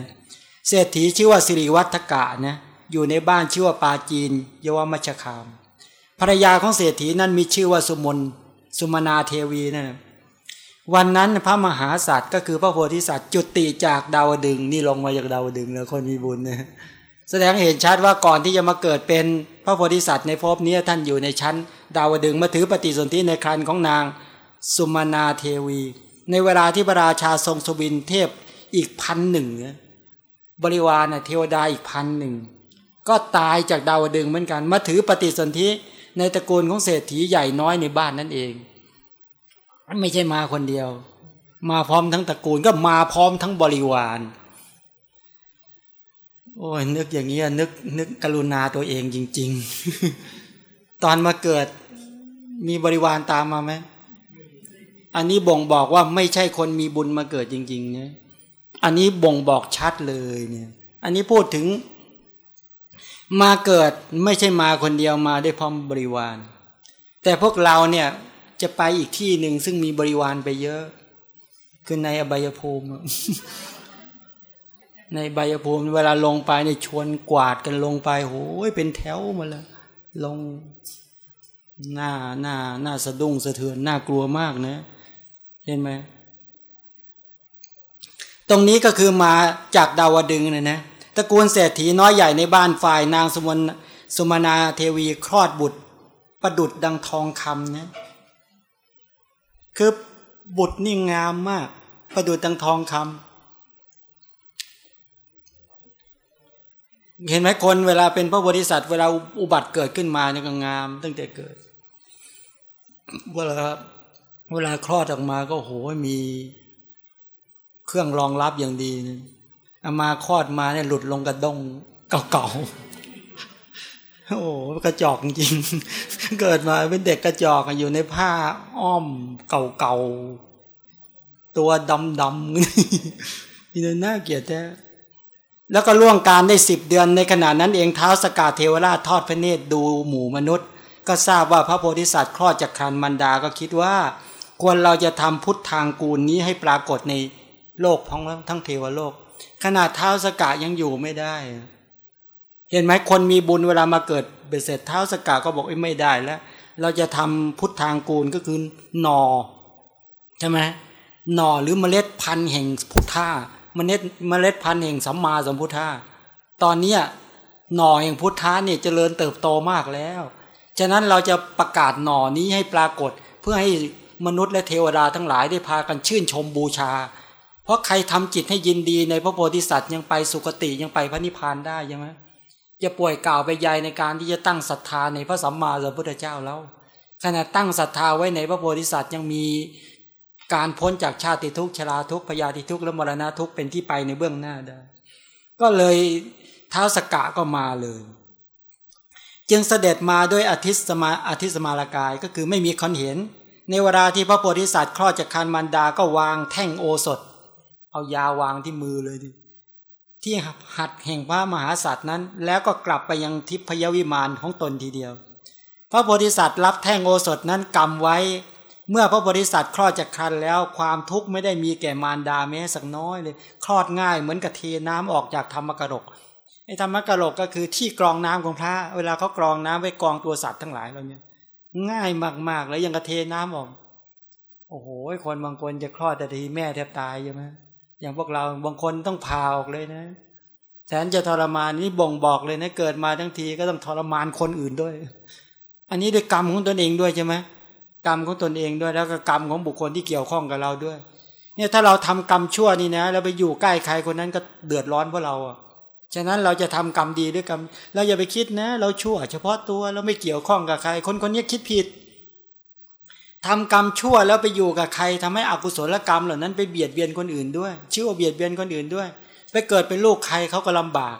เศรษฐีชื่อว่าสิริวัฒกะนะอยู่ในบ้านชื่อว่าปาจีน ยวมัชคาม ภรรยาของเศรษฐีนั้นมีชื่อว่าสุมนสุมนาเทวีนะั่นวันนั้นพระมหาสัตว์ก็คือพระโพธิสัตว์จุติจากดาวดึงนี่ลงมาจากดาวดึงแล้วคนมีบุญนะแสดงเห็นชัดว่าก่อนที่จะมาเกิดเป็น ระโพธิสัตว์ในภพนี้ท่านอยู่ในชั้น ดาวดึงมาถือปฏิสนธิในครันของนาง สุมานาเทวี ในเวลาที่พระราชาทรงสวินเทพอีกพันหนึ่งบริวารเทวดาอีกพันหนึ่งก็ตายจากดาวดึงเหมือนกัน มาถือปฏิสนธิในตระกูลของเศรษฐีใหญ่น้อยในบ้านนั่นเองไม่ใช่มาคนเดียว มาพร้อมทั้งตระกูลก็มาพร้อมทั้งบริวาร โอ้ยนึกอย่างนี้นึกนึกกรุณาตัวเองจริง ๆ ตอนมาเกิดมีบริวารตามมาไหม อันนี้บ่งบอกว่าไม่ใช่คนมีบุญมาเกิดจริงๆเนี่ยอันนี้บ่งบอกชัดเลยเนี่ย อันนี้พูดถึง มาเกิดไม่ใช่มาคนเดียวมาได้พร้อมบริวาร แต่พวกเราเนี่ยจะไปอีกที่หนึ่งซึ่งมีบริวารไปเยอะ คือในอบายภูมิ ในใบภูมิเวลาลงไปในชวนกวาดกันลงไปโอ้ยเป็นแถวมาเลยลงหน้าหน้าหน้าสะดุ้งสะเทือนน่ากลัวมากนะ เห็นไหมตรงนี้ก็คือมาจากดาวดึงนะนะตระกูลเศรษฐีน้อยใหญ่ในบ้านฝ่ายนางสมนสมานาเทวีคลอดบุตร ประดุดดังทองคำนะคือบุตรนี่งามมาก ประดุดดังทองคำ เห็นไหมคนเวลาเป็นพระบริษัท เวลาอุบัติเกิดขึ้นมาเนี่ยก็งาม ตั้งแต่เกิดเวลาเวลาคลอดออกมาก็โหมีเครื่องรองรับอย่างดีเอามาคลอดมาเนี่ยหลุดลงกระดงเก่าๆโอ้กระจอกจริงเกิดมาเป็นเด็กกระจอกอยู่ในผ้าอ้อมเก่าๆตัวดำๆนี่น่าเกลียดแท้ แล้วก็ล่วงการได้สิบเดือนในขณะนั้นเองเท้าสกาเทวราชทอดพระเนตรดูหมู่มนุษย์ ก็ทราบว่าพระโพธิสัตว์คลอดจากคันมันดาก็คิดว่า ควรเราจะทำพุทธทางกูลนี้ให้ปรากฏในโลกทั้งทั้งเทวโลก ขนาดเท้าสกายังอยู่ไม่ได้ เห็นไหมคนมีบุญเวลามาเกิดเบสเสร็จเท้าสกาก็บอกไม่ได้แล้ว เราจะทำพุทธทางกูลก็คือหนอใช่ไหมหนอหรือเมล็ดพันธุ์แห่งพุทธา เมล็ดเมล็ดพันธุ์แห่งสัมมาสัมพุทธาตอนนี้หน่อแห่งพุทธาเนี่ยเจริญเติบโตมากแล้ว ฉะนั้นเราจะประกาศหน่อนี้ให้ปรากฏเพื่อให้มนุษย์และเทวดาทั้งหลายได้พากันชื่นชมบูชา เพราะใครทำจิตให้ยินดีในพระโพธิสัตว์ยังไปสุคติยังไปพระนิพพานได้ใช่ไหมจะป่วยกล่าวไปใหญ่ในการที่จะตั้งศรัทธาในพระสัมมาสัมพุทธเจ้าแล้วขณะตั้งศรัทธาไว้ในพระโพธิสัตว์ยังมี การพ้นจากชาติทุกข์ชราทุกข์พยาธิทุกข์และมรณะทุกข์เป็นที่ไปในเบื้องหน้าได้ ก็เลยเท้าสกกะก็มาเลย จึงเสด็จมาด้วยอธิสมาอธิสมาลากายก็คือไม่มีคนเห็น ในเวลาที่พระโพธิสัตว์คลอดจากคันมันดาก็วางแท่งโอสถ เอายาวางที่มือเลยที่หัดแห่งพระมหาสัตว์นั้น แล้วก็กลับไปยังทิพยวิมานของตนทีเดียว พระโพธิสัตว์รับแท่งโอสถนั้นกำไว้ เมื่อพระโพธิสัตว์คลอดจากคันแล้วความทุกข์ไม่ได้มีแก่มารดาแม้สักน้อยเลย คลอดง่ายเหมือนกับเทน้ำออกจากธรรมกรกไอ้ธรรมกรกก็คือที่กรองน้ำของพระ เวลาเขากรองน้ำไว้กรองตัวสัตว์ทั้งหลายเราเนี่ยง่ายมากๆแล้วยังกระเทน้ำออก โอ้โหคนบางคนจะคลอดแต่ทีแม่แทบตายใช่ไหมอย่างพวกเราบางคนต้องพาออกเลยนะแสนจะทรมานนี่บ่งบอกเลยนะเกิดมาทั้งทีก็ต้องทรมานคนอื่นด้วย อันนี้ด้วยกรรมของตนเองด้วยใช่ไหม กรรมของตนเองด้วยแล้วก็กรรมของบุคคลที่เกี่ยวข้องกับเราด้วย เนี่ยถ้าเราทำกรรมชั่วนี่นะเราไปอยู่ใกล้ใครคนนั้นก็เดือดร้อนเพราะเราอะฉะนั้นเราจะทำกรรมดีด้วยกรรมเราอย่าไปคิดนะ เราชั่ว เฉพาะตัวเราไม่เกี่ยวข้องกับใคร คนคนนี้คิดผิดทำกรรมชั่วแล้วไปอยู่กับใครทำให้อกุศลกรรมเหล่านั้นไปเบียดเบียนคนอื่นด้วย ชื่อว่าเบียดเบียนคนอื่นด้วย ไปเกิดเป็นลูกใครเขาก็ลำบาก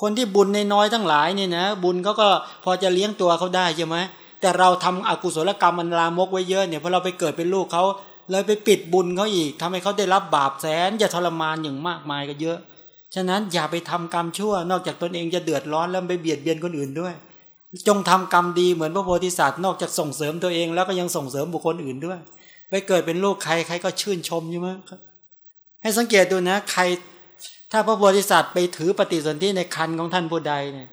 คนที่บุญในน้อยทั้งหลายเนี่ยนะ บุญเขาก็พอจะเลี้ยงตัวเขาได้ใช่ไหม แต่เราทำอกุศลกรรมมันลามกไว้เยอะเนี่ยพอเราไปเกิดเป็นลูกเขาเลยไปปิดบุญเขาอีกทำให้เขาได้รับบาปแสนจะทรมานอย่างมากมายก็เยอะ ฉะนั้นอย่าไปทำกรรมชั่วนอกจากตนเองจะเดือดร้อนแล้วไปเบียดเบียนคนอื่นด้วย จงทำกรรมดีเหมือนพระโพธิสัตว์นอกจากส่งเสริมตัวเองแล้วก็ยังส่งเสริมบุคคลอื่นด้วย ไปเกิดเป็นลูกใครใครก็ชื่นชมใช่ไหมให้สังเกตดูนะ ใครถ้าพระโพธิสัตว์ไปถือปฏิสนธิในคันของท่านผู้ใดเนี่ย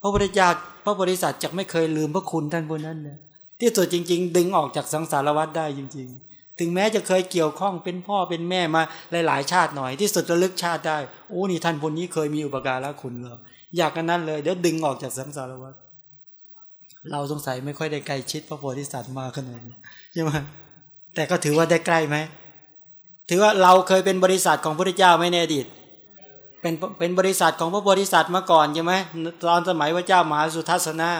พระพุทธเจ้าพระบริษัทจะไม่เคยลืมพระคุณท่านบนนั้นนะที่สุดจริง ๆ ดึงออกจากสังสารวัฏได้จริง ๆ ถึงแม้จะเคยเกี่ยวข้องเป็นพ่อเป็นแม่มาหลาย ๆ ชาติหน่อย ที่สุดระลึกชาติได้โอ้นี่ท่านคนนี้เคยมีอุปการะคุณเราอยากกันนั้นเลย เดี๋ยวดึงออกจากสังสารวัฏเราสงสัยไม่ค่อยได้ใกล้ชิดพระโพธิสัตว์มาขนาดนี้ใช่ไหมแต่ก็ถือว่าได้ใกล้ไหมถือว่าเราเคยเป็นบริษัทของพระพุทธเจ้าไหมในอดีต เป็นเป็นบริษัทของพระโพธิสัตว์มาก่อนใช่ไหมตอนสมัยพระเจ้ามหาสุทัศนา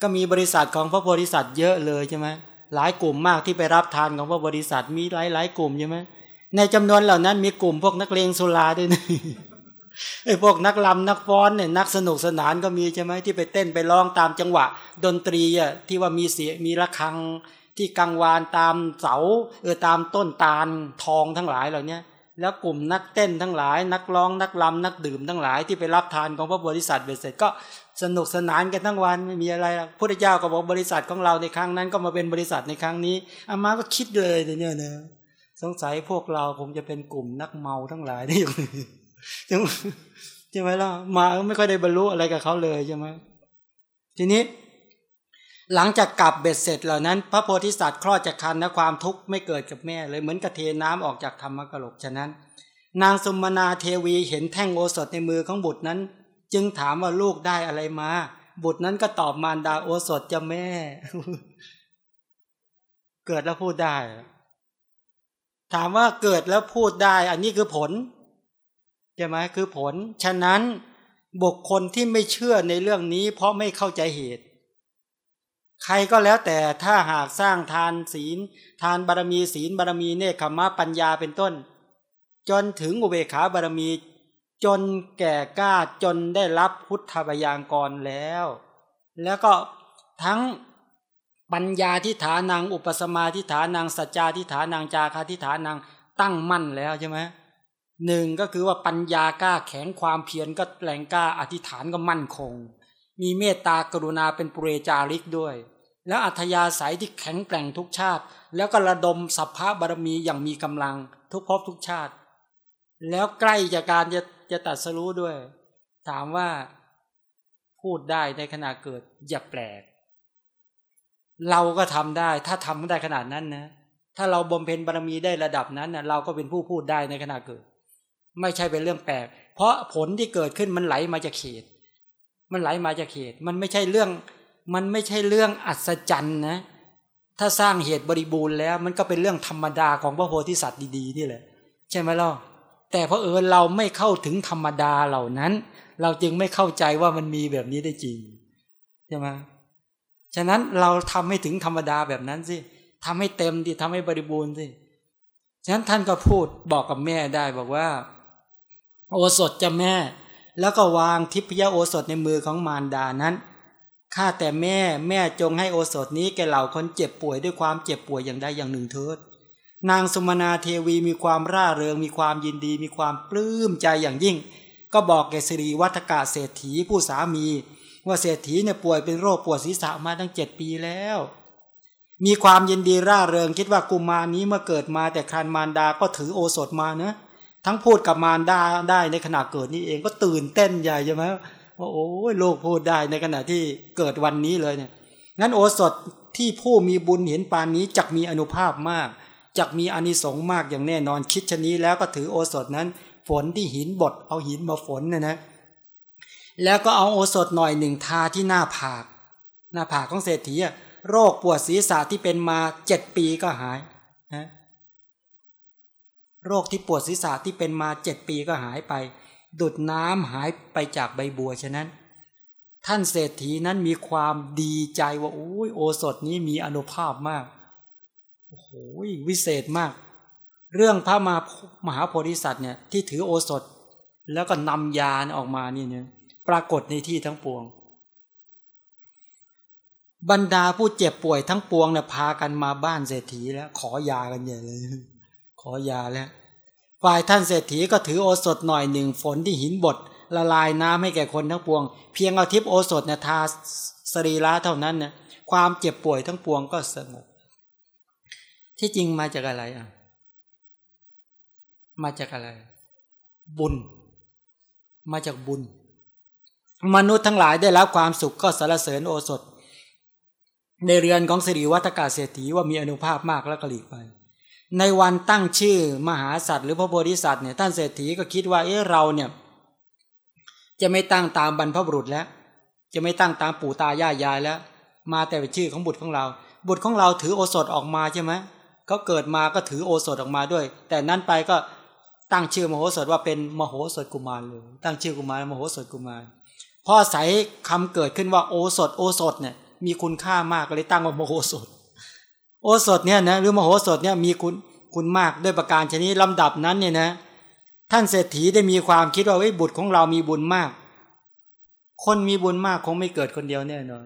ก็มีบริษัทของพระโพธิสัตว์เยอะเลยใช่ไหมหลายกลุ่มมากที่ไปรับทานของพระบริษัทมีหลายหลายกลุ่มใช่ไหมในจำนวนเหล่านั้นมีกลุ่มพวกนักเลงสุราด้วยนะไอ้พวกนักลำนักฟ้อนเนี่ยนักสนุกสนานก็มีใช่ไหมที่ไปเต้นไปร้องตามจังหวะ ดนตรีอะที่ว่ามีเสียมีระฆังที่กังวานตามเสาเออตามต้นตาลทองทั้งหลายเหล่านี้ แล้วกลุ่มนักเต้นทั้งหลาย นักร้องนักลำนักดื่มทั้งหลายที่ไปรับทานของพระบริษัทเบ็ดเสร็จก็สนุกสนานกันทั้งวันไม่มีอะไรพระเจ้าก็บอกบริษัทของเราในครั้งนั้นก็มาเป็นบริษัทในครั้งนี้อามาก็คิดเลยเนี่ยนะสงสัยพวกเราคงจะเป็นกลุ่มนักเมาทั้งหลายนี่อยู่ใช่ไหมล่ะมาไม่ค่อยได้บรรลุอะไรกับเขาเลยใช่ไหมทีนี้ หลังจากกลับเบ็ดเสร็จเหล่านั้น พระโพธิสัตว์คลอดจากคันนะความทุกข์ไม่เกิดกับแม่เลยเหมือนกระเทน้ำออกจากธรรมกรกฉะนั้น นางสมนาเทวีเห็นแท่งโอสถในมือของบุตรนั้น จึงถามว่าลูกได้อะไรมา บุตรนั้นก็ตอบมารดาโอสถจะแม่ เกิดแล้วพูดได้ ถามว่าเกิดแล้วพูดได้ อันนี้คือผลใช่ไหมคือผล ฉะนั้นบุคคลที่ไม่เชื่อในเรื่องนี้ เพราะไม่เข้าใจเหตุ ใครก็แล้วแต่ถ้าหากสร้างทานศีล ทานบารมีศีลบารมีเนคขมะปัญญาเป็นต้น จนถึงอุเบกขาบารมี จนแก่กล้าจนได้รับพุทธบยางกรแล้ว แล้วก็ทั้งปัญญาที่ฐานังอุปสมาที่ฐานังสัจจาที่ฐานังจาคาที่ฐานังตั้งมั่นแล้วใช่ไหมหนึ่งก็คือว่าปัญญากล้าแข็งความเพียรก็แรงกล้าอธิษฐานก็มั่นคง มีเมตตากรุณาเป็นปุเรจาริกด้วย แล้วอัธยาศัยที่แข็งแกร่งทุกชาติ แล้วก็ระดมสัพพะบารมีอย่างมีกำลังทุกภพทุกชาติ แล้วใกล้จากการจะจะตัดสรู้ด้วย ถามว่าพูดได้ในขณะเกิดอย่าแปลก เราก็ทำได้ ถ้าทำได้ขนาดนั้นนะ ถ้าเราบำเพ็ญบารมีได้ระดับนั้นนะเราก็เป็นผู้พูดได้ในขณะเกิด ไม่ใช่เป็นเรื่องแปลก เพราะผลที่เกิดขึ้นมันไหลมาจากเขต มันไหลมาจากเขต มันไม่ใช่เรื่อง มันไม่ใช่เรื่องอัศจรรย์นะ ถ้าสร้างเหตุบริบูรณ์แล้ว มันก็เป็นเรื่องธรรมดาของพระโพธิสัตว์ดีๆนี่แหละ ใช่ไหมล่ะแต่เพราะเออเราไม่เข้าถึงธรรมดาเหล่านั้น เราจึงไม่เข้าใจว่ามันมีแบบนี้ได้จริงใช่ไหมฉะนั้นเราทำให้ถึงธรรมดาแบบนั้นสิทำให้เต็มดิทำให้บริบูรณ์สิฉะนั้นท่านก็พูดบอกกับแม่ได้บอกว่า โอสถจะแม่ แล้วก็วางทิพยโอสถในมือของมารดานั้น ข้าแต่แม่แม่จงให้โอสถนี้แก่เหล่าคนเจ็บป่วยด้วยความเจ็บป่วยอย่างใดอย่างหนึ่งเถิด นางสมนาเทวีมีความร่าเริงมีความยินดี มีความปลื้มใจอย่างยิ่ง ก็บอกแกสิริวัฒกะเศรษฐีผู้สามี ว่าเศรษฐีเนี่ยป่วยเป็นโรคปวดศีรษะมาตั้งเจ็ดปีแล้ว มีความยินดีร่าเริงคิดว่ากุมารนี้เมื่อเกิดมาแต่ครันมารดาก็ถือโอสถมาเนะทั้งพูดกับมารดาได้ในขณะเกิดนี้เองก็ตื่นเต้นใหญ่ใช่ไหม ว่าโอ้ยโลกพูดได้ในขณะที่เกิดวันนี้เลยเนี่ยงั้นโอสถที่ผู้มีบุญเห็นปานนี้จักมีอนุภาพมากจักมีอนิสงส์มากอย่างแน่นอนคิดชนี้แล้วก็ถือโอสถนั้น ฝนที่หินบดเอาหินมาฝนนะนะแล้วก็เอาโอสถหน่อยหนึ่งทาที่หน้าผาก หน้าผากของเศรษฐีโรคปวดศีรษะที่เป็นมาเจ็ดปีก็หายนะโรคที่ปวดศีรษะที่เป็นมาเจ็ดปีก็หายไป ดุดน้ำหายไปจากใบบัวฉะนั้น ท่านเศรษฐีนั้นมีความดีใจว่าโอ้ยโอสถนี้มีอนุภาพมากโอ้โหวิเศษมาก เรื่องพระมามหาโพธิสัตว์เนี่ยที่ถือโอสถ แล้วก็นำยาออกมานี่เนี่ยปรากฏในที่ทั้งปวง บรรดาผู้เจ็บป่วยทั้งปวงเนี่ยพากันมาบ้านเศรษฐีแล้ว ขอยากันใหญ่เลย ขอยาแล้ว ฝ่ายท่านเศรษฐีก็ถือโอสถหน่อยหนึ่งฝนที่หินบดละลายน้ำให้แก่คนทั้งปวง เพียงเอาทิพโอสถเนี่ยทาสรีระเท่านั้นเนี่ยความเจ็บป่วยทั้งปวงก็สงบที่จริงมาจากอะไรอะ มาจากอะไร บุญ มาจากบุญ มนุษย์ทั้งหลายได้รับความสุขก็สรรเสริญโอสถ ในเรือนของสิริวัฒกาเศรษฐีว่ามีอนุภาพมากแล้วก็หลีกไป ในวันตั้งชื่อมหาสัตว์หรือพระโพธิสัตว์เนี่ยท่านเศรษฐีก็คิดว่าเออเราเนี่ยจะไม่ตั้งตามบรรพบุรุษแล้ว จะไม่ตั้งตามปู่ตายายยายแล้ว มาแต่เป็นชื่อของบุตรของเรา บุตรของเราถือโอสถออกมาใช่ไหมเขาเกิดมาก็ถือโอสถออกมาด้วย แต่นั้นไปก็ตั้งชื่อมโหสถว่าเป็นมโหสถกุมารเลยตั้งชื่อกุมารมโหสถกุมารพอใส่คำเกิดขึ้นว่าโอสถโอสถเนี่ยมีคุณค่ามากเลยตั้งว่ามโหสถ โอสถเนี่ยนะหรือมโหสถเนี่ยมีคุณคุณมากด้วยประการชนิดลำดับนั้นเนี่ยนะ ท่านเศรษฐีได้มีความคิดว่าบุตรของเรามีบุญมาก คนมีบุญมากคงไม่เกิดคนเดียวแน่นอน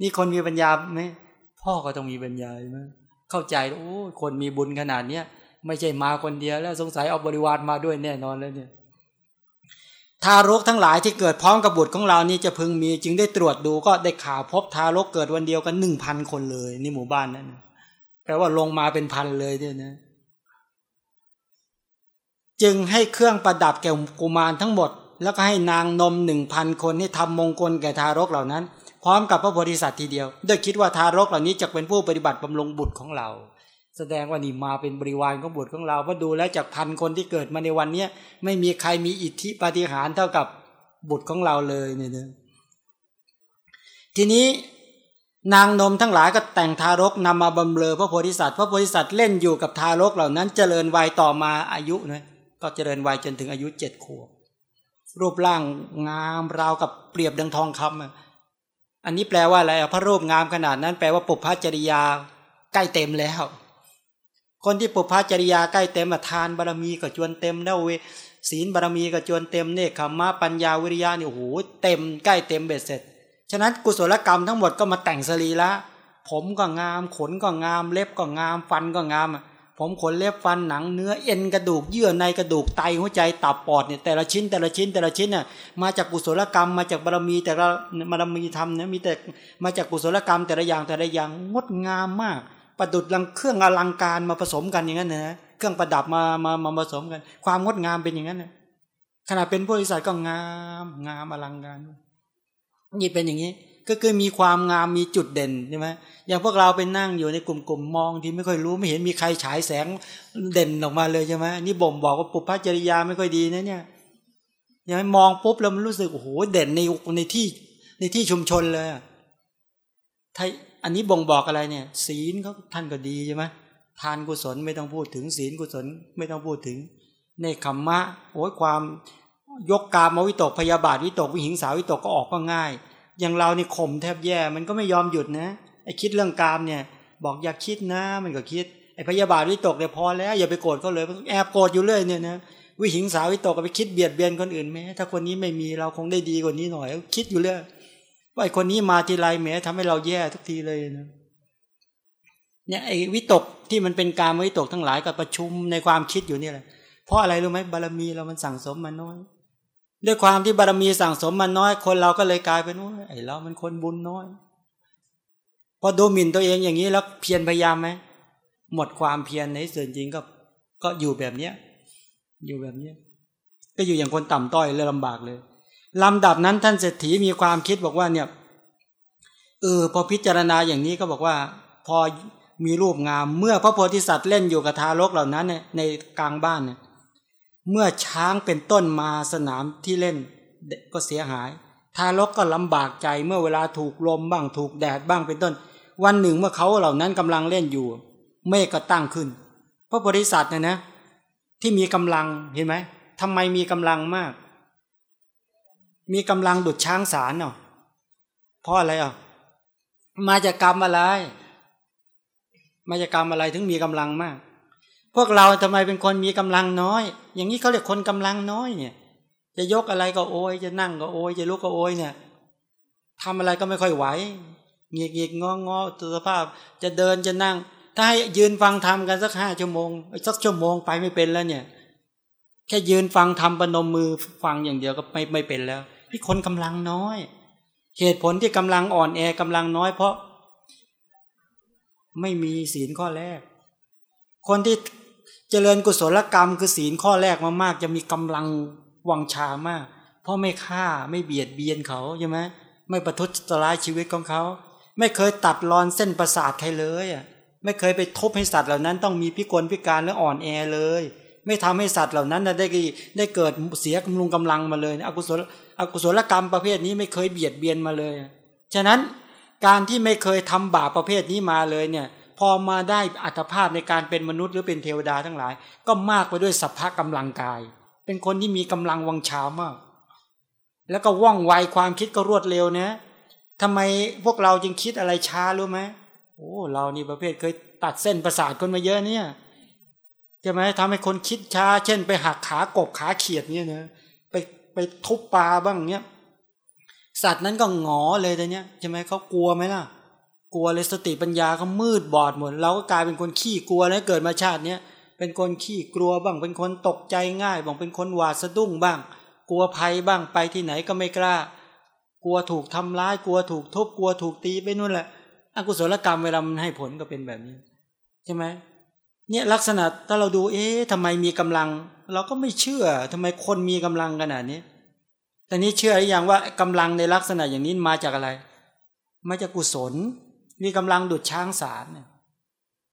นี่คนมีปัญญาไหมพ่อก็ต้องมีปัญญาไหมเข้าใจโอ้คนมีบุญขนาดเนี้ยไม่ใช่มาคนเดียวแล้วสงสัยเอาบริวารมาด้วยแน่นอนแล้วเนี่ยทารกทั้งหลายที่เกิดพร้อมกับบุตรของเรานี่จะพึงมี จึงได้ตรวจดูก็ได้ข่าวพบทารกเกิดวันเดียวกันหนึ่งพันคนเลยในหมู่บ้านนั้น แปลว่าลงมาเป็นพันเลยเนี่ยนะ จึงให้เครื่องประดับแก่กุมารทั้งหมด แล้วก็ให้นางนมหนึ่งพันคนให้ทำมงคลแก่ทารกเหล่านั้น พร้อมกับพระโพธิสัตว์ทีเดียวโดยคิดว่าทารกเหล่านี้จะเป็นผู้ปฏิบัติบำรุงบุตรของเรา แสดงว่านี่มาเป็นบริวารของบุตรของเราเพราะดูแล้วจากพันคนที่เกิดมาในวันเนี้ยไม่มีใครมีอิทธิปาฏิหาริย์เท่ากับบุตรของเราเลยเนี่ยทีนี้ นางนมทั้งหลายก็แต่งทารกนำมาบำเรอพระโพธิสัตว์พระโพธิสัตว์เล่นอยู่กับทารกเหล่านั้น เจริญวัยต่อมาอายุนะก็เจริญวัยจนถึงอายุเจ็ดขวบรูปร่างงามราวกับเปรียบดังทองคำอันนี้แปลว่าอะไรพระรูปงามขนาดนั้น แปลว่าปุพพจริยาใกล้เต็มแล้ว คนที่ปุพพจริยาใกล้เต็มทานบารมีก็จวนเต็มแล้วเวศีลบารมีก็จวนเต็มเนคขมะปัญญาวิริยะนี่โอ้โหเต็มใกล้เต็มเบ็ดเสร็จ ฉะนั้นกุศลกรรมทั้งหมดก็มาแต่งสรีละผมก็งาม ขนก็งาม เล็บก็งาม ฟันก็งาม ผมขนเล็บฟันหนังเนื้อเอ็นกระดูกเยื่อในกระดูกไตหัวใจตับปอดเนี่ยแต่ละชิ้นแต่ละชิ้นแต่ละชิ้นเนี่ยมาจากกุศลกรรมมาจากบารมีแต่ละบารมีธรรมเนี่ยมีแต่มาจากกุศลกรรมแต่ละอย่างแต่ละอย่างงดงามมาก ประดุดลังเครื่องอลังการมาผสมกันอย่างนั้นนะเครื่องประดับมามามาผสมกัน ความงดงามเป็นอย่างนั้นนะขณะเป็นบริษัทก็งามงามอลังการ นี่เป็นอย่างนี้ ก็คือมีความงามมีจุดเด่นใช่ไหมอย่างพวกเราไปนั่งอยู่ในกลุ่มๆมองที่ไม่ค่อยรู้ไม่เห็นมีใครฉายแสงเด่นออกมาเลยใช่ไหมนี่บ่มบอกว่าปุพพจริยาไม่ค่อยดีนะเนี่ยอย่างมองปุ๊บแล้วมันรู้สึกโอ้โหเด่นในในที่ในที่ชุมชนเลยไทยอันนี้บ่งบอกอะไรเนี่ย ศีลเขาท่านก็ดีใช่ไหมทานกุศลไม่ต้องพูดถึงศีลกุศลไม่ต้องพูดถึงในคำมะโอ้ยความ ยกกามวิตกพยาบาทวิตกวิหิงสาวิตกก็ออกก็ง่าย อย่างเรานี่ข่มแทบแย่มันก็ไม่ยอมหยุดนะไอ้คิดเรื่องกามเนี่ย บอกอย่าคิดนะมันก็คิดไอ้พยาบาทวิตกเนี่ยพอแล้วอย่าไปโกรธเขาเลยแอบโกรธอยู่เรื่อยเนี่ยนะวิหิงสาวิตกก็ไปคิดเบียดเบียนคนอื่นแม้ถ้าคนนี้ไม่มีเราคงได้ดีกว่านี้หน่อย คิดอยู่เรื่อยว่าไอ้คนนี้มาทีไรแม้ทำให้เราแย่ทุกทีเลยนะเนี่ยไอ้วิตกที่มันเป็นการวิตกทั้งหลายกับประชุมในความคิดอยู่นี่แหละเพราะอะไรรู้ไหมบารมีเรามันสั่งสมมาน้อย ด้วยความที่บารมีสั่งสมมาน้อย คนเราก็เลยกลายเป็นว่าไอ้เรามันคนบุญน้อย พอดูหมิ่นตัวเองอย่างนี้แล้วเพียรพยายามไหมหมดความเพียรในส่วนจริงก็ก็อยู่แบบเนี้ย อยู่แบบเนี้ย ก็อยู่อย่างคนต่ำต้อยเลยลำบากเลยลำดับนั้นท่านเศรษฐีมีความคิดบอกว่าเนี่ยเออพอพิจารณาอย่างนี้ก็บอกว่า พอมีรูปงามเมื่อพระโพธิสัตว์เล่นอยู่กับทารกเหล่านั้นเนี่ยในกลางบ้านเนี่ย เมื่อช้างเป็นต้นมาสนามที่เล่นก็เสียหาย ทารกก็ลำบากใจเมื่อเวลาถูกลมบ้างถูกแดดบ้างเป็นต้น วันหนึ่งเมื่อเขาเหล่านั้นกำลังเล่นอยู่ เมฆก็ตั้งขึ้น เพราะโพธิสัตว์เนี่ยนะ ที่มีกำลังเห็นไหมทำไมมีกำลังมาก มีกำลังดุดช้างสารเนาะเพราะอะไรอะมาจากกรรมอะไร มาจากกรรมอะไรถึงมีกำลังมาก พวกเราทำไมเป็นคนมีกำลังน้อย อย่างนี้เขาเรียกคนกำลังน้อยเนี่ย จะยกอะไรก็โอยจะนั่งก็โอยจะลุกก็โอยเนี่ยทำอะไรก็ไม่ค่อยไหวเงียกเงียกงองอตัวสภาพ จะเดินจะนั่ง ถ้าให้ยืนฟังทำกันสักห้าชั่วโมงสักชั่วโมงไปไม่เป็นแล้วเนี่ย แค่ยืนฟังทำปนมมือฟังอย่างเดียวก็ไม่ไม่เป็นแล้วที่คนกำลังน้อย เหตุผลที่กำลังอ่อนแอกำลังน้อยเพราะ ไม่มีศีลข้อแรก คนที่เจริญกุศลกรรมคือศีลข้อแรกมามากจะมีกำลังวังชามาก เพราะไม่ฆ่าไม่เบียดเบียนเขาใช่ไหมไม่ประทุษร้ายชีวิตของเขา ไม่เคยตัดรอนเส้นประสาทใครเลยอะไม่เคยไปทุบให้สัตว์เหล่านั้นต้องมีพิกลพิการและอ่อนแอเลย ไม่ทำให้สัตว์เหล่านั้นได้ได้เกิดเสียกำลังกำลังมาเลยอกุศลอกุศลกรรมประเภทนี้ไม่เคยเบียดเบียนมาเลย ฉะนั้นการที่ไม่เคยทำบาปประเภทนี้มาเลยเนี่ย พอมาได้อัตภาพในการเป็นมนุษย์หรือเป็นเทวดาทั้งหลาย ก็มากไปด้วยสัพพะกำลังกาย เป็นคนที่มีกำลังวังชามาก แล้วก็ว่องไวความคิดก็รวดเร็วนะทำไมพวกเราจึงคิดอะไรช้ารู้ไหมโอ้เรานี่ประเภทเคยตัดเส้นประสาทคนมาเยอะเนี่ยใช่ไหมทำให้คนคิดช้า เช่น ไปหักขากบขาเขียดเนี่ยนะไปไปทุบปลาบ้างเนี่ยสัตว์นั้นก็หงอเลยแต่เนี้ยใช่ไหมเขากลัวไหมล่ะ กลัวเลยสติปัญญาเขามืดบอดหมดเราก็กลายเป็นคนขี้กลัวแล้วเกิดมาชาติเนี้ยเป็นคนขี้กลัวบ้าง เป็นคนตกใจง่ายบ้างเป็นคนหวาดสะดุ้งบ้าง กลัวภัยบ้างไปที่ไหนก็ไม่กล้า กลัวถูกทำร้ายกลัวถูกทุบกลัวถูกตีไปนู่นแหละอกุศลกรรมเวลามันให้ผลก็เป็นแบบนี้ ใช่ไหมเนี่ยลักษณะถ้าเราดูเอ๊ะทำไมมีกำลัง เราก็ไม่เชื่อทำไมคนมีกำลังขนาดนี้แต่นี้เชื่อหรือยังว่ากำลังในลักษณะอย่างนี้มาจากอะไร มาจากกุศล มีกำลังดุดช้างสารเนี่ย